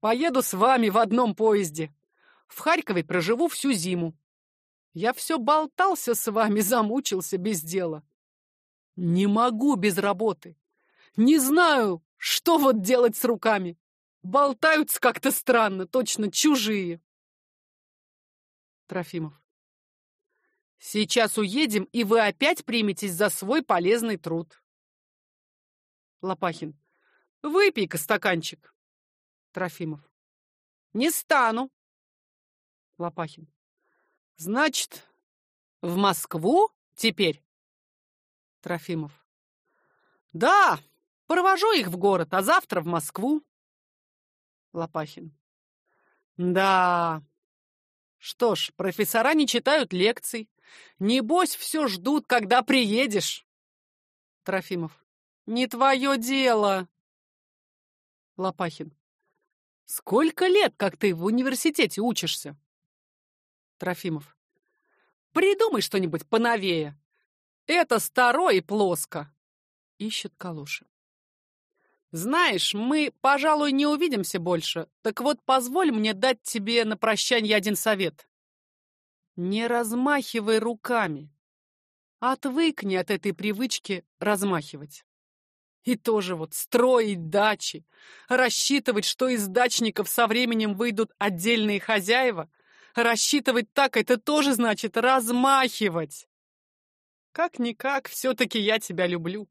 Поеду с вами в одном поезде. В Харькове проживу всю зиму. Я все болтался с вами, замучился без дела. Не могу без работы. Не знаю, что вот делать с руками. Болтаются как-то странно, точно чужие. Трофимов. Сейчас уедем, и вы опять приметесь за свой полезный труд. Лопахин. Выпей-ка стаканчик. Трофимов. Не стану. Лопахин. Значит, в Москву теперь? Трофимов. Да, провожу их в город, а завтра в Москву. Лопахин. Да. Что ж, профессора не читают лекций, Небось, все ждут, когда приедешь. Трофимов. Не твое дело. Лопахин. Сколько лет, как ты в университете учишься? Трофимов. Придумай что-нибудь поновее. Это старо и плоско. Ищет калоши. Знаешь, мы, пожалуй, не увидимся больше. Так вот, позволь мне дать тебе на прощание один совет. Не размахивай руками. Отвыкни от этой привычки размахивать. И тоже вот строить дачи, рассчитывать, что из дачников со временем выйдут отдельные хозяева. Рассчитывать так — это тоже значит размахивать. Как-никак, все-таки я тебя люблю.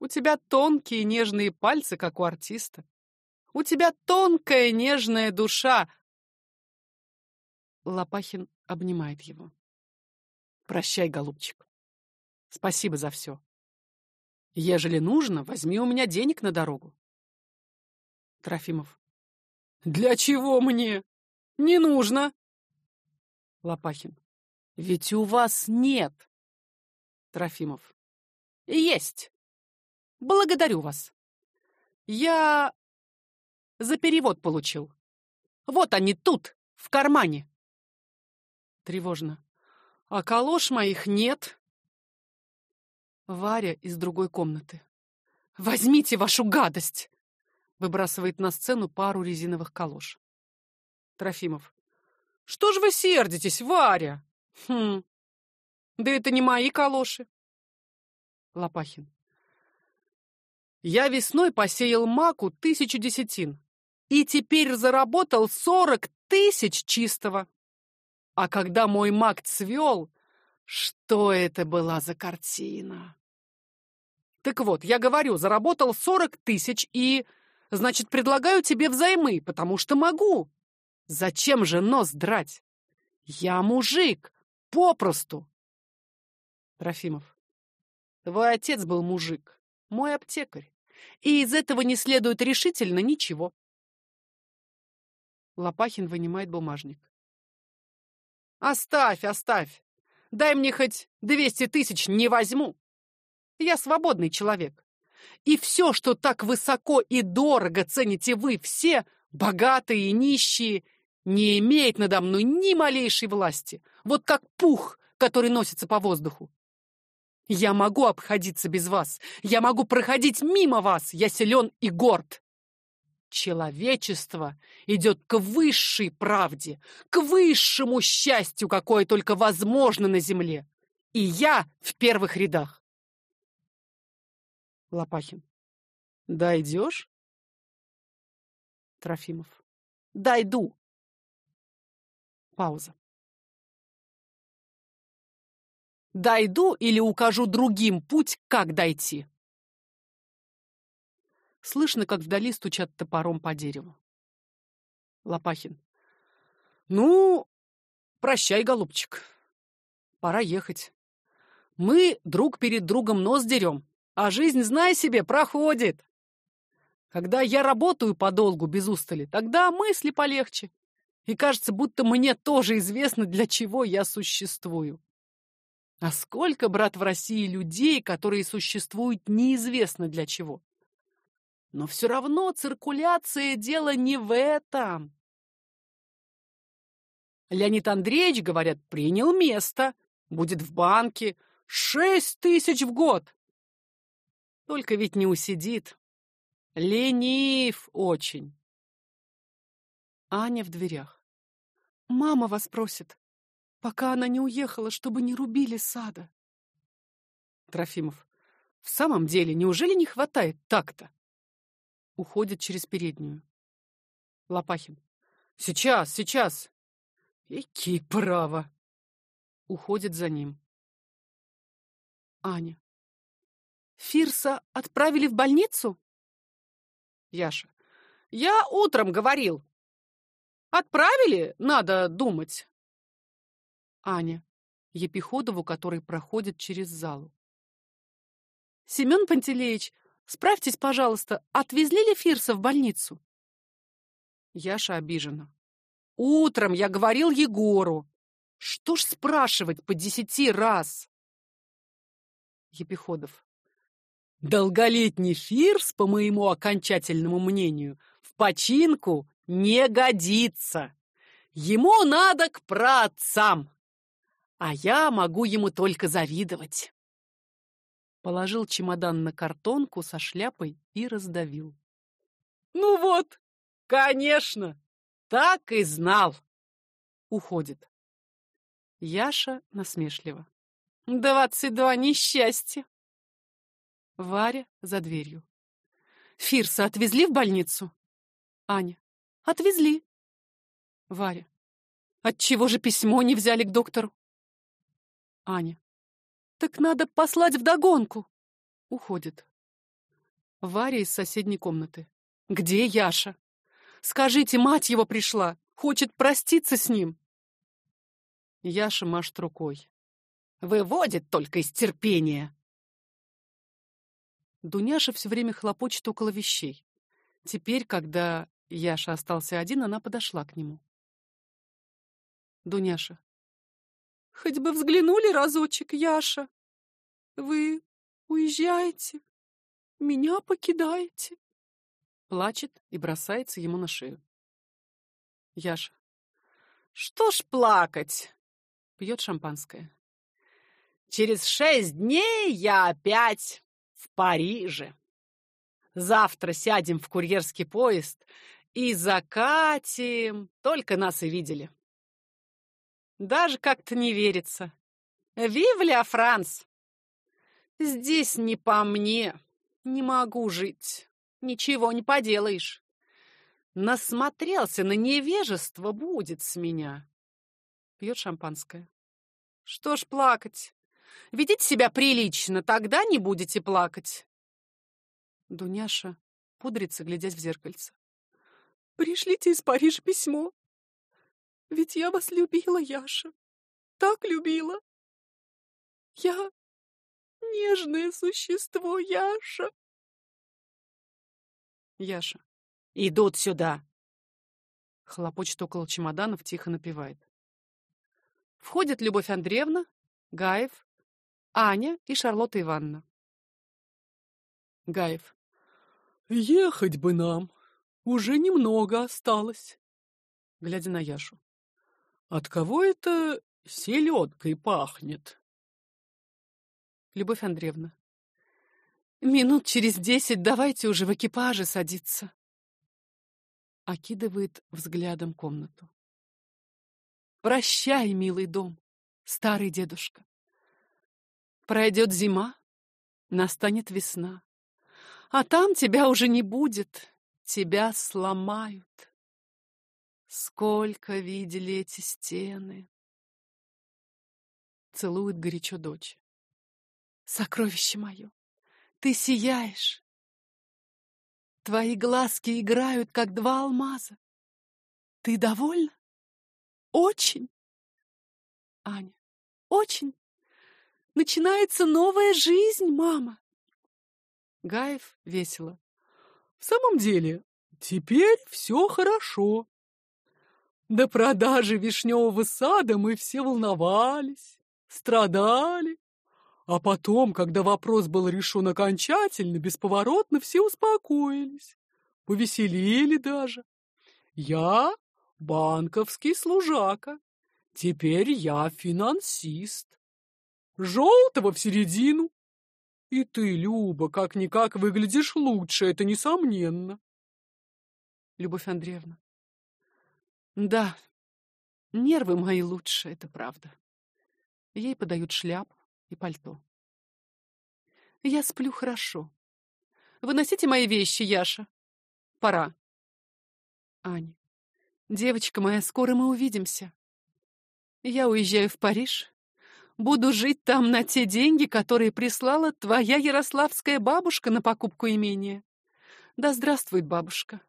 У тебя тонкие нежные пальцы, как у артиста. У тебя тонкая нежная душа. Лопахин обнимает его. Прощай, голубчик. Спасибо за все. Ежели нужно, возьми у меня денег на дорогу. Трофимов. Для чего мне? Не нужно. Лопахин. Ведь у вас нет. Трофимов. Есть. Благодарю вас. Я за перевод получил. Вот они тут, в кармане. Тревожно. А калош моих нет. Варя из другой комнаты. Возьмите вашу гадость! Выбрасывает на сцену пару резиновых калош. Трофимов. Что ж вы сердитесь, Варя? Хм. Да это не мои калоши. Лопахин. Я весной посеял маку тысячу десятин и теперь заработал сорок тысяч чистого. А когда мой мак цвел, что это была за картина? Так вот, я говорю, заработал сорок тысяч и, значит, предлагаю тебе взаймы, потому что могу. Зачем же нос драть? Я мужик, попросту. Трофимов. Твой отец был мужик мой аптекарь, и из этого не следует решительно ничего. Лопахин вынимает бумажник. Оставь, оставь. Дай мне хоть двести тысяч, не возьму. Я свободный человек. И все, что так высоко и дорого цените вы все, богатые и нищие, не имеет надо мной ни малейшей власти. Вот как пух, который носится по воздуху. Я могу обходиться без вас. Я могу проходить мимо вас. Я силен и горд. Человечество идет к высшей правде, к высшему счастью, какое только возможно на земле. И я в первых рядах. Лопахин. Дойдешь? Трофимов. Дойду. Пауза. Дойду или укажу другим путь, как дойти. Слышно, как вдали стучат топором по дереву. Лопахин. Ну, прощай, голубчик. Пора ехать. Мы друг перед другом нос дерем, а жизнь, знай себе, проходит. Когда я работаю подолгу без устали, тогда мысли полегче. И кажется, будто мне тоже известно, для чего я существую. А сколько, брат, в России людей, которые существуют неизвестно для чего. Но все равно циркуляция дело не в этом. Леонид Андреевич, говорят, принял место, будет в банке, шесть тысяч в год. Только ведь не усидит. Ленив очень. Аня в дверях. Мама вас просит пока она не уехала, чтобы не рубили сада. Трофимов. В самом деле, неужели не хватает такта? Уходит через переднюю. Лопахин. Сейчас, сейчас. Эки право. Уходит за ним. Аня. Фирса отправили в больницу? Яша. Я утром говорил. Отправили, надо думать. Аня, Епиходову, который проходит через залу. Семен Пантелеич, справьтесь, пожалуйста, отвезли ли Фирса в больницу? Яша обижена. Утром я говорил Егору. Что ж спрашивать по десяти раз? Епиходов. Долголетний Фирс, по моему окончательному мнению, в починку не годится. Ему надо к праотцам. А я могу ему только завидовать. Положил чемодан на картонку со шляпой и раздавил. Ну вот, конечно, так и знал. Уходит. Яша насмешливо. Двадцать два несчастья. Варя за дверью. Фирса отвезли в больницу? Аня. Отвезли. Варя. Отчего же письмо не взяли к доктору? Аня. Так надо послать в догонку. Уходит. Варя из соседней комнаты. Где Яша? Скажите, мать его пришла, хочет проститься с ним. Яша машет рукой. Выводит только из терпения. Дуняша все время хлопочет около вещей. Теперь, когда Яша остался один, она подошла к нему. Дуняша. Хоть бы взглянули разочек, Яша. Вы уезжаете, меня покидаете. Плачет и бросается ему на шею. Яша. Что ж плакать? Пьет шампанское. Через шесть дней я опять в Париже. Завтра сядем в курьерский поезд и закатим. Только нас и видели. Даже как-то не верится. Вив ля Франс! Здесь не по мне. Не могу жить. Ничего не поделаешь. Насмотрелся на невежество будет с меня. Пьет шампанское. Что ж плакать? Ведите себя прилично, тогда не будете плакать. Дуняша пудрится, глядясь в зеркальце. Пришлите из Парижа письмо. Ведь я вас любила, Яша. Так любила. Я нежное существо, Яша. Яша. Идут сюда. Хлопочет около чемоданов, тихо напевает. Входят Любовь Андреевна, Гаев, Аня и Шарлотта Ивановна. Гаев. Ехать бы нам. Уже немного осталось. Глядя на Яшу. От кого это селедкой пахнет? Любовь Андреевна. Минут через десять давайте уже в экипаже садиться. Окидывает взглядом комнату. Прощай, милый дом, старый дедушка. Пройдет зима, настанет весна. А там тебя уже не будет, тебя сломают. Сколько видели эти стены. Целует горячо дочь. Сокровище мое, ты сияешь. Твои глазки играют, как два алмаза. Ты довольна? Очень. Аня, очень. Начинается новая жизнь, мама. Гаев весело. В самом деле, теперь все хорошо. До продажи вишневого сада мы все волновались, страдали. А потом, когда вопрос был решен окончательно, бесповоротно, все успокоились, повеселели даже. Я банковский служака, теперь я финансист. Желтого в середину. И ты, Люба, как-никак выглядишь лучше, это несомненно. Любовь Андреевна. Да, нервы мои лучше, это правда. Ей подают шляпу и пальто. Я сплю хорошо. Выносите мои вещи, Яша. Пора. Аня. Девочка моя, скоро мы увидимся. Я уезжаю в Париж. Буду жить там на те деньги, которые прислала твоя ярославская бабушка на покупку имения. Да здравствует бабушка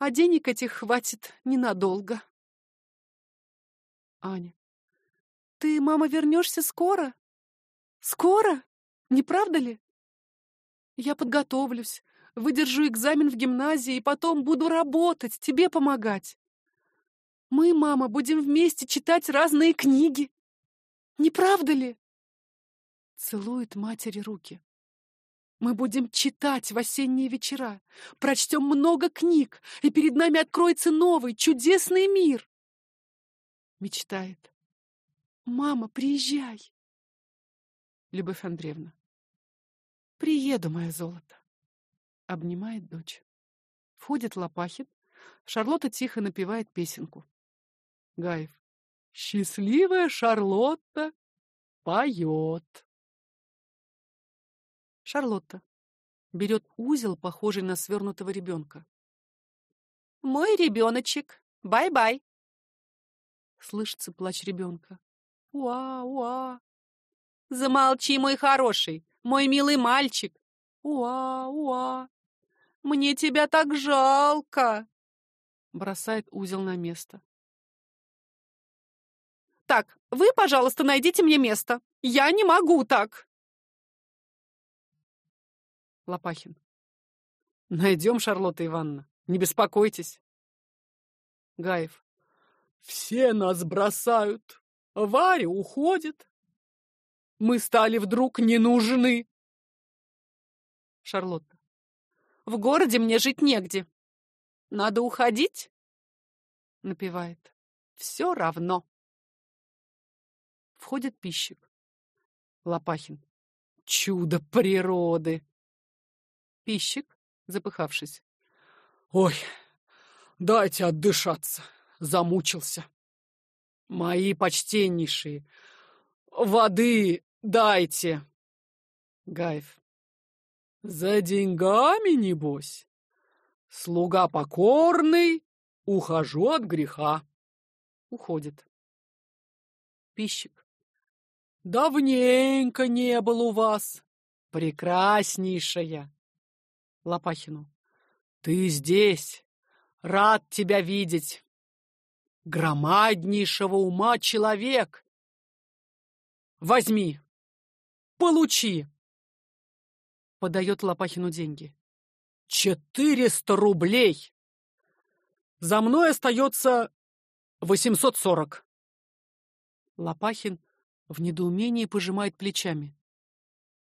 а денег этих хватит ненадолго. Аня. Ты, мама, вернешься скоро? Скоро? Не правда ли? Я подготовлюсь, выдержу экзамен в гимназии и потом буду работать, тебе помогать. Мы, мама, будем вместе читать разные книги. Не правда ли? Целует матери руки. Мы будем читать в осенние вечера, прочтем много книг, и перед нами откроется новый, чудесный мир. Мечтает. Мама, приезжай. Любовь Андреевна. Приеду, мое золото. Обнимает дочь. Входит Лопахин. Шарлотта тихо напевает песенку. Гаев. Счастливая Шарлотта поет. Шарлотта берет узел, похожий на свернутого ребенка. Мой ребеночек, бай-бай. Слышится плач ребенка. Уа, уа. Замолчи, мой хороший, мой милый мальчик. Уа, уа. Мне тебя так жалко. Бросает узел на место. Так, вы, пожалуйста, найдите мне место. Я не могу так. Лопахин. Найдем, Шарлотта Ивановна. Не беспокойтесь. Гаев. Все нас бросают. Варя уходит. Мы стали вдруг не нужны. Шарлотта. В городе мне жить негде. Надо уходить? Напевает. Все равно. Входит пищик. Лопахин. Чудо природы. Пищик, запыхавшись. Ой, дайте отдышаться. Замучился. Мои почтеннейшие, воды дайте. Гаев. За деньгами, небось? Слуга покорный, ухожу от греха. Уходит. Пищик. Давненько не был у вас. Прекраснейшая. Лопахину. Ты здесь. Рад тебя видеть. Громаднейшего ума человек. Возьми. Получи. Подает Лопахину деньги. Четыреста рублей. За мной остается восемьсот сорок. Лопахин в недоумении пожимает плечами.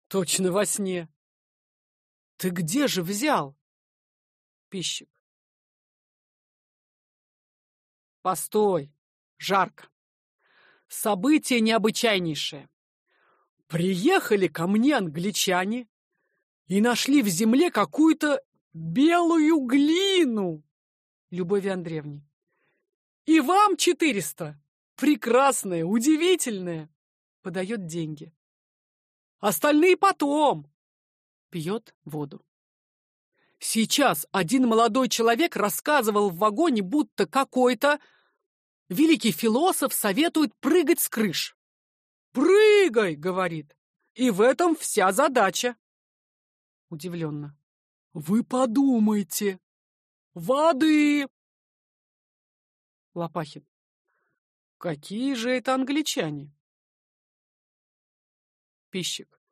Точно во сне. Ты где же взял? Пищик. Постой, жарко. Событие необычайнейшее. Приехали ко мне англичане и нашли в земле какую-то белую глину. Любови Андреевне. И вам четыреста. Прекрасная, удивительная. Подает деньги. Остальные потом. Пьет воду. Сейчас один молодой человек рассказывал в вагоне, будто какой-то великий философ советует прыгать с крыш. «Прыгай!» — говорит. «И в этом вся задача!» Удивленно. «Вы подумайте! Воды!» Лопахин. Какие же это англичане? Пищик.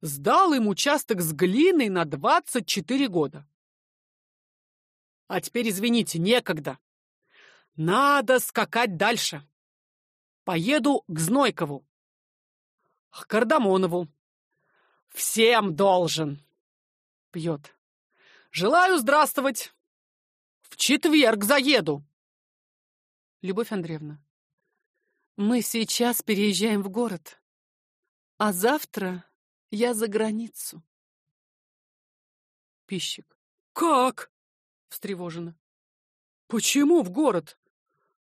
Сдал им участок с глиной на 24 года. А теперь, извините, некогда. Надо скакать дальше. Поеду к Знойкову. К Кардамонову. Всем должен. Пьет. Желаю здравствовать. В четверг заеду. Любовь Андреевна. Мы сейчас переезжаем в город, а завтра я за границу. Пищик. Как? Встревожена. Почему в город?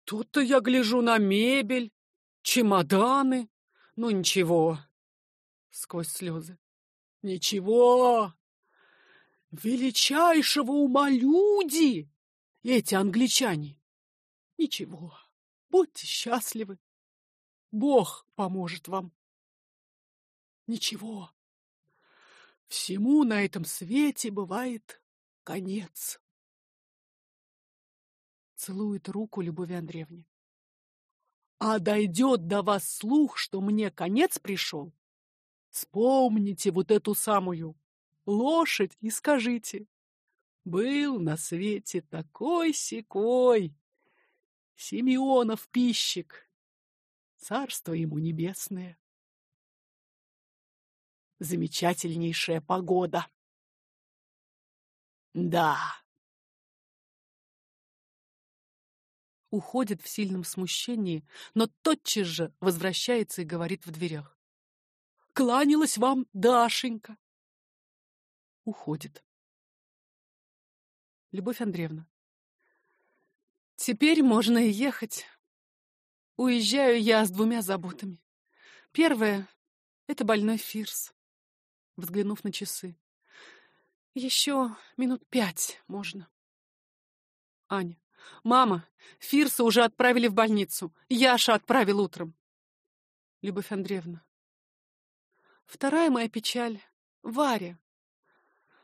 Тут-то я гляжу на мебель, чемоданы. Ну ничего. Сквозь слезы. Ничего. Величайшего ума люди, эти англичане. Ничего. Будьте счастливы. Бог поможет вам. Ничего. Всему на этом свете бывает конец. Целует руку Любови Андреевне. А дойдет до вас слух, что мне конец пришел, вспомните вот эту самую лошадь и скажите. Был на свете такой-сякой, Симеонов пищик, Царство ему небесное. Замечательнейшая погода. Да. уходит в сильном смущении, но тотчас же возвращается и говорит в дверях. «Кланялась вам Дашенька!» Уходит. Любовь Андреевна. Теперь можно и ехать. Уезжаю я с двумя заботами. Первое — это больной Фирс. Взглянув на часы. Еще минут пять можно. Аня. Мама, Фирса уже отправили в больницу. Яша отправил утром. Любовь Андреевна. Вторая моя печаль — Варя.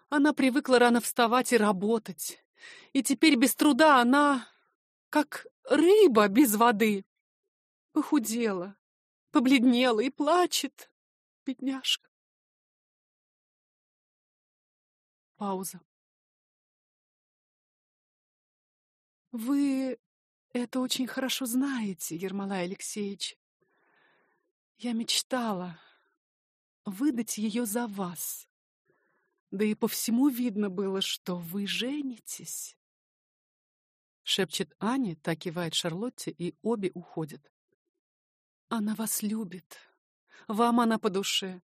Она привыкла рано вставать и работать. И теперь без труда она, как рыба без воды, похудела, побледнела и плачет, бедняжка. Пауза. Вы это очень хорошо знаете, Ермолай Алексеевич. Я мечтала выдать ее за вас. Да и по всему видно было, что вы женитесь. Шепчет Аня, так кивает Шарлотте, и обе уходят. Она вас любит. Вам она по душе.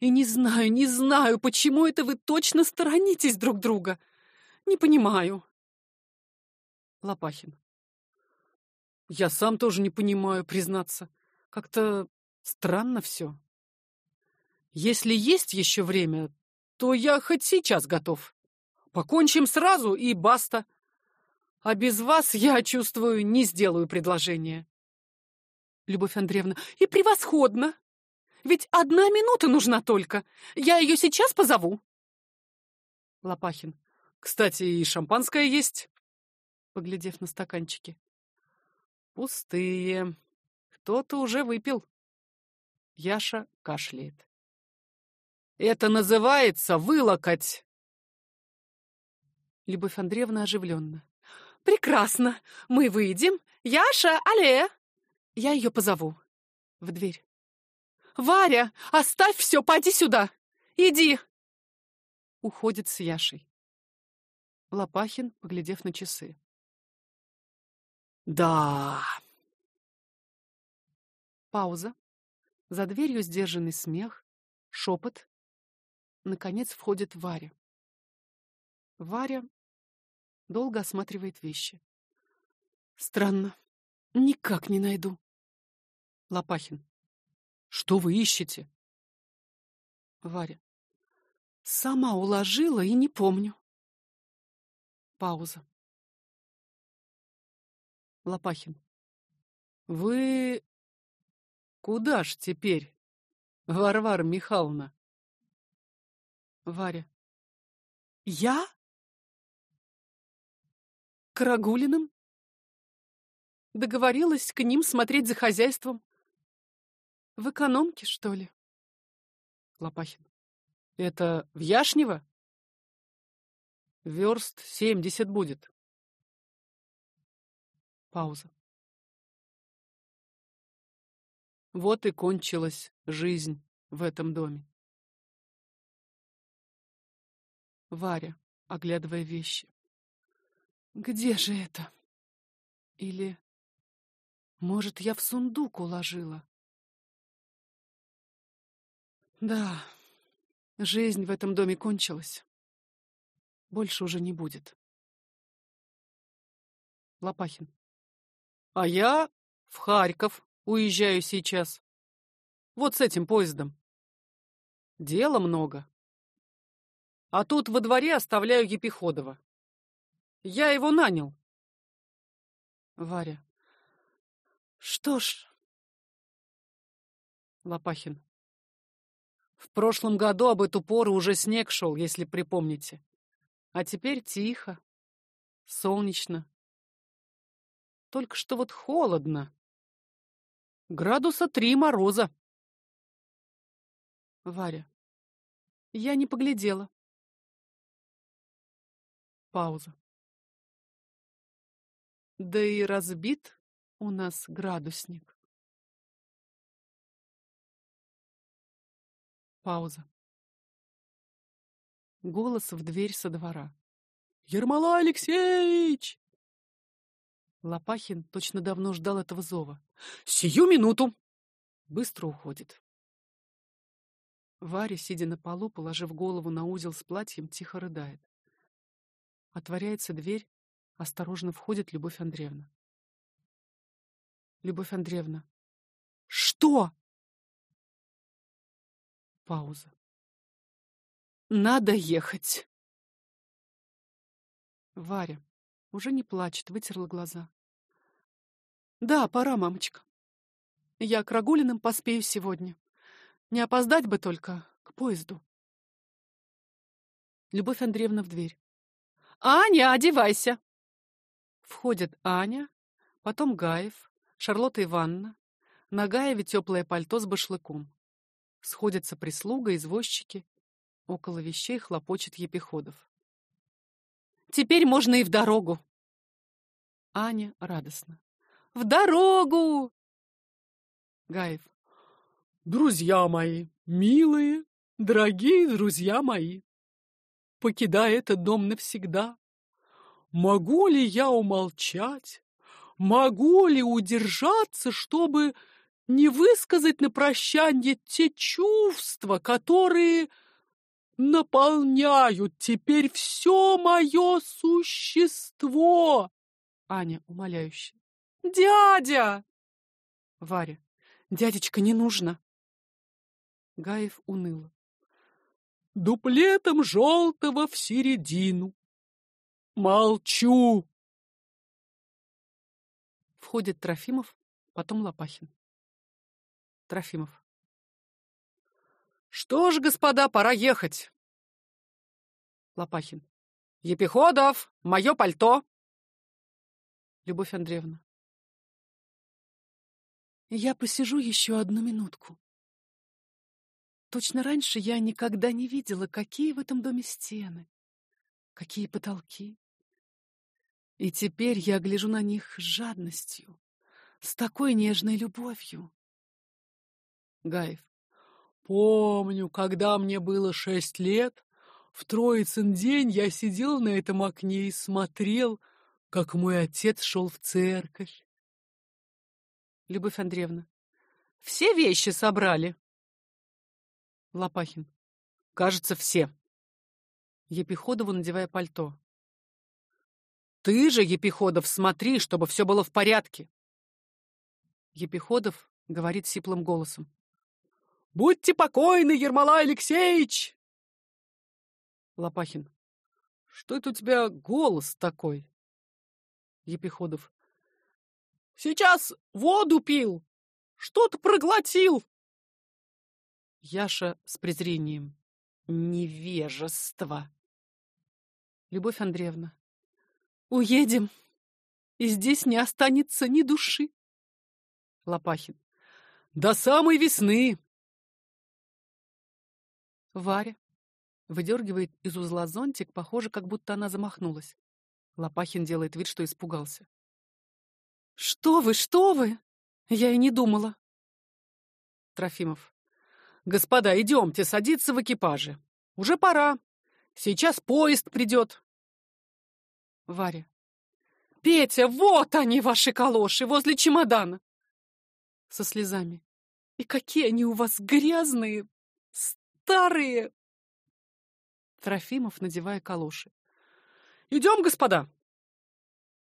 И не знаю, не знаю, почему это вы точно сторонитесь друг друга. Не понимаю. Лопахин. Я сам тоже не понимаю, признаться. Как-то странно все. Если есть еще время, то я хоть сейчас готов. Покончим сразу и баста. А без вас, я чувствую, не сделаю предложение. Любовь Андреевна, и превосходно. Ведь одна минута нужна только. Я ее сейчас позову. Лопахин. Кстати, и шампанское есть. Поглядев на стаканчики. Пустые. Кто-то уже выпил. Яша кашляет. Это называется вылокать. Любовь Андреевна оживленно. Прекрасно. Мы выйдем. Яша, алле. Я ее позову. В дверь. Варя, оставь все, поди сюда. Иди. Уходит с Яшей. Лопахин, поглядев на часы. Да. Пауза. За дверью сдержанный смех, шепот, Наконец входит Варя. Варя долго осматривает вещи. Странно. Никак не найду. Лопахин. Что вы ищете? Варя. Сама уложила и не помню. Пауза. Лопахин. Вы куда ж теперь, Варвара Михайловна? Варя. Я? К Рагулиным? Договорилась к ним смотреть за хозяйством. В экономке, что ли? Лопахин. Это в Яшнево? Верст семьдесят будет. Пауза. Вот и кончилась жизнь в этом доме. Варя, оглядывая вещи. Где же это? Или, может, я в сундук уложила? Да, жизнь в этом доме кончилась. Больше уже не будет. Лопахин. А я в Харьков уезжаю сейчас. Вот с этим поездом. Дела много. А тут во дворе оставляю Епиходова. Я его нанял. Варя. Что ж... Лопахин. В прошлом году об эту пору уже снег шел, если припомните. А теперь тихо, солнечно. Только что вот холодно. Градуса три мороза. Варя. Я не поглядела. Пауза. Да и разбит у нас градусник. Пауза. Голос в дверь со двора. Ермолай Алексеевич! Лопахин точно давно ждал этого зова. «Сию минуту!» Быстро уходит. Варя, сидя на полу, положив голову на узел с платьем, тихо рыдает. Отворяется дверь, осторожно входит Любовь Андреевна. Любовь Андреевна. Что? Пауза. Надо ехать. Варя уже не плачет, вытерла глаза. Да, пора, мамочка. Я к Рагулиным поспею сегодня. Не опоздать бы только к поезду. Любовь Андреевна в дверь. Аня, одевайся. Входят Аня, потом Гаев, Шарлотта Ивановна. На Гаеве теплое пальто с башлыком. Сходятся прислуга, извозчики. Около вещей хлопочет Епиходов. Теперь можно и в дорогу. Аня радостно. В дорогу! Гаев. Друзья мои, милые, дорогие друзья мои, покидая этот дом навсегда, могу ли я умолчать, могу ли удержаться, чтобы не высказать на прощание те чувства, которые наполняют теперь все мое существо? Аня умоляюще. Дядя! Варя. Дядечка, не нужно. Гаев уныло. Дуплетом желтого в середину. Молчу. Входит Трофимов, потом Лопахин. Трофимов. Что ж, господа, пора ехать. Лопахин. Епиходов, мое пальто. Любовь Андреевна. Я посижу еще одну минутку. Точно раньше я никогда не видела, какие в этом доме стены, какие потолки. И теперь я гляжу на них с жадностью, с такой нежной любовью. Гаев. Помню, когда мне было шесть лет, в Троицын день я сидел на этом окне и смотрел, как мой отец шел в церковь. Любовь Андреевна. Все вещи собрали? Лопахин. Кажется, все. Епиходову, надевая пальто. Ты же, Епиходов, смотри, чтобы все было в порядке. Епиходов говорит сиплым голосом. Будьте покойны, Ермолай Алексеевич! Лопахин. Что это у тебя голос такой? Епиходов. Сейчас воду пил, что-то проглотил. Яша с презрением. Невежество. Любовь Андреевна. Уедем, и здесь не останется ни души. Лопахин. До самой весны. Варя выдергивает из узла зонтик, похоже, как будто она замахнулась. Лопахин делает вид, что испугался. Что вы, что вы? Я и не думала. Трофимов. Господа, идемте, садиться в экипаже. Уже пора. Сейчас поезд придет. Варя. Петя, вот они, ваши калоши, возле чемодана. Со слезами. И какие они у вас грязные, старые. Трофимов, надевая калоши. Идем, господа.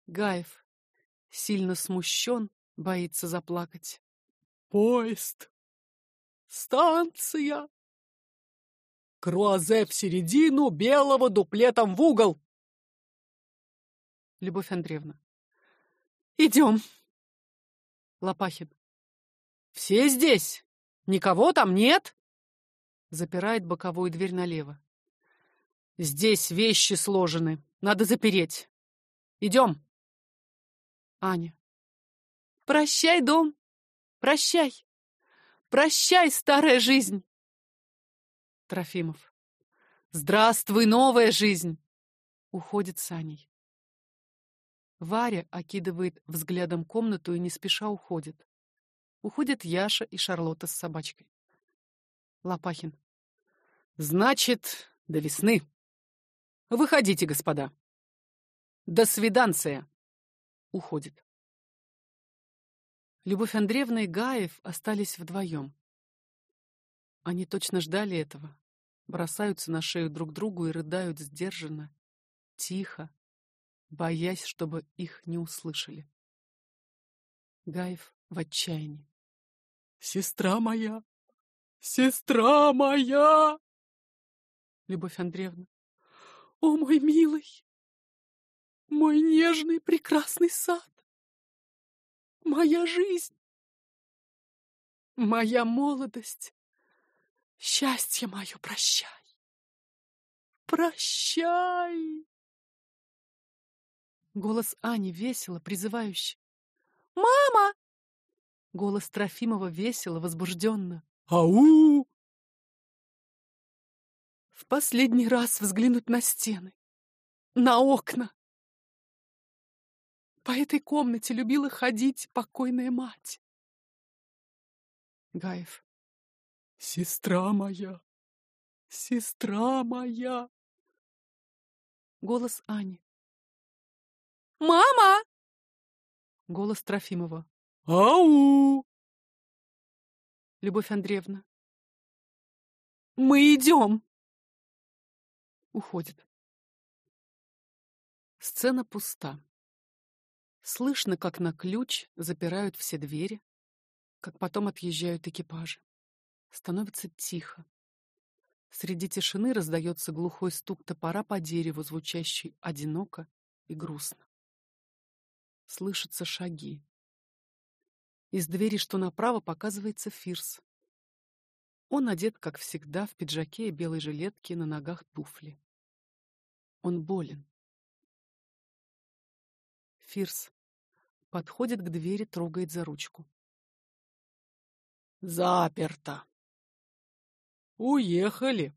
Гаев, сильно смущен, боится заплакать. Поезд. Станция. Круазе в середину, белого дуплетом в угол. Любовь Андреевна. Идем. Лопахин. Все здесь? Никого там нет? Запирает боковую дверь налево. Здесь вещи сложены. Надо запереть. Идем. Аня. Прощай, дом. Прощай. Прощай, старая жизнь. Трофимов. Здравствуй, новая жизнь. Уходит с Аней. Варя окидывает взглядом комнату и не спеша уходит. Уходят Яша и Шарлотта с собачкой. Лопахин. Значит, до весны. Выходите, господа. До свиданция. Уходит. Любовь Андреевна и Гаев остались вдвоем. Они точно ждали этого, бросаются на шею друг другу и рыдают сдержанно, тихо, боясь, чтобы их не услышали. Гаев в отчаянии. «Сестра моя! Сестра моя!» Любовь Андреевна. «О, мой милый! Мой нежный прекрасный сад! Моя жизнь! Моя молодость! Счастье мое, прощай! Прощай!» Голос Ани весело, призывающе. «Мама!» Голос Трофимова весело, возбужденно. «Ау!» В последний раз взглянуть на стены, на окна. По этой комнате любила ходить покойная мать. Гаев. «Сестра моя! Сестра моя!» Голос Ани. «Мама!» Голос Трофимова. «Ау!» Любовь Андреевна. «Мы идем!» Уходит. Сцена пуста. Слышно, как на ключ запирают все двери, как потом отъезжают экипажи. Становится тихо. Среди тишины раздается глухой стук топора по дереву, звучащий одиноко и грустно. Слышатся шаги. Из двери, что направо, показывается Фирс. Он одет, как всегда, в пиджаке и белой жилетке, на ногах туфли. Он болен. Фирс подходит к двери, трогает за ручку. «Заперто!» «Уехали!»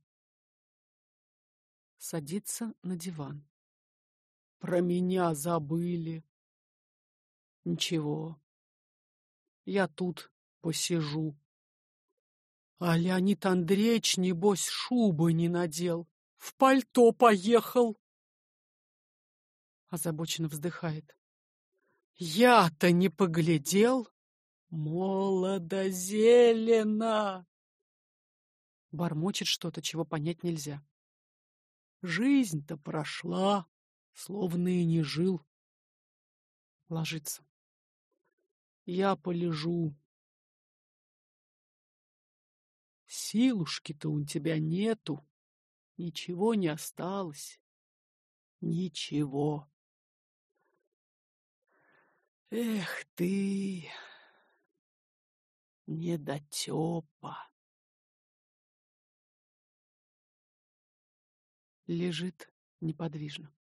Садится на диван. «Про меня забыли!» «Ничего, я тут посижу. А Леонид Андреевич, небось, шубы не надел. В пальто поехал. Озабоченно вздыхает. Я-то не поглядел. Молодо-зелено. Бормочет что-то, чего понять нельзя. Жизнь-то прошла, словно и не жил. Ложится. Я полежу. Силушки-то у тебя нету. Ничего не осталось. Ничего. Эх ты, недотепа. Лежит неподвижно.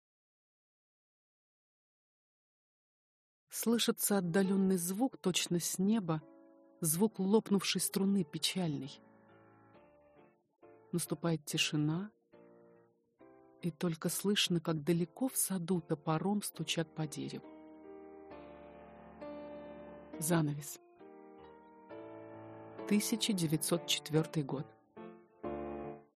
Слышится отдаленный звук, точно с неба, звук лопнувшей струны, печальный. Наступает тишина, и только слышно, как далеко в саду топором стучат по дереву. Занавес. 1904 год.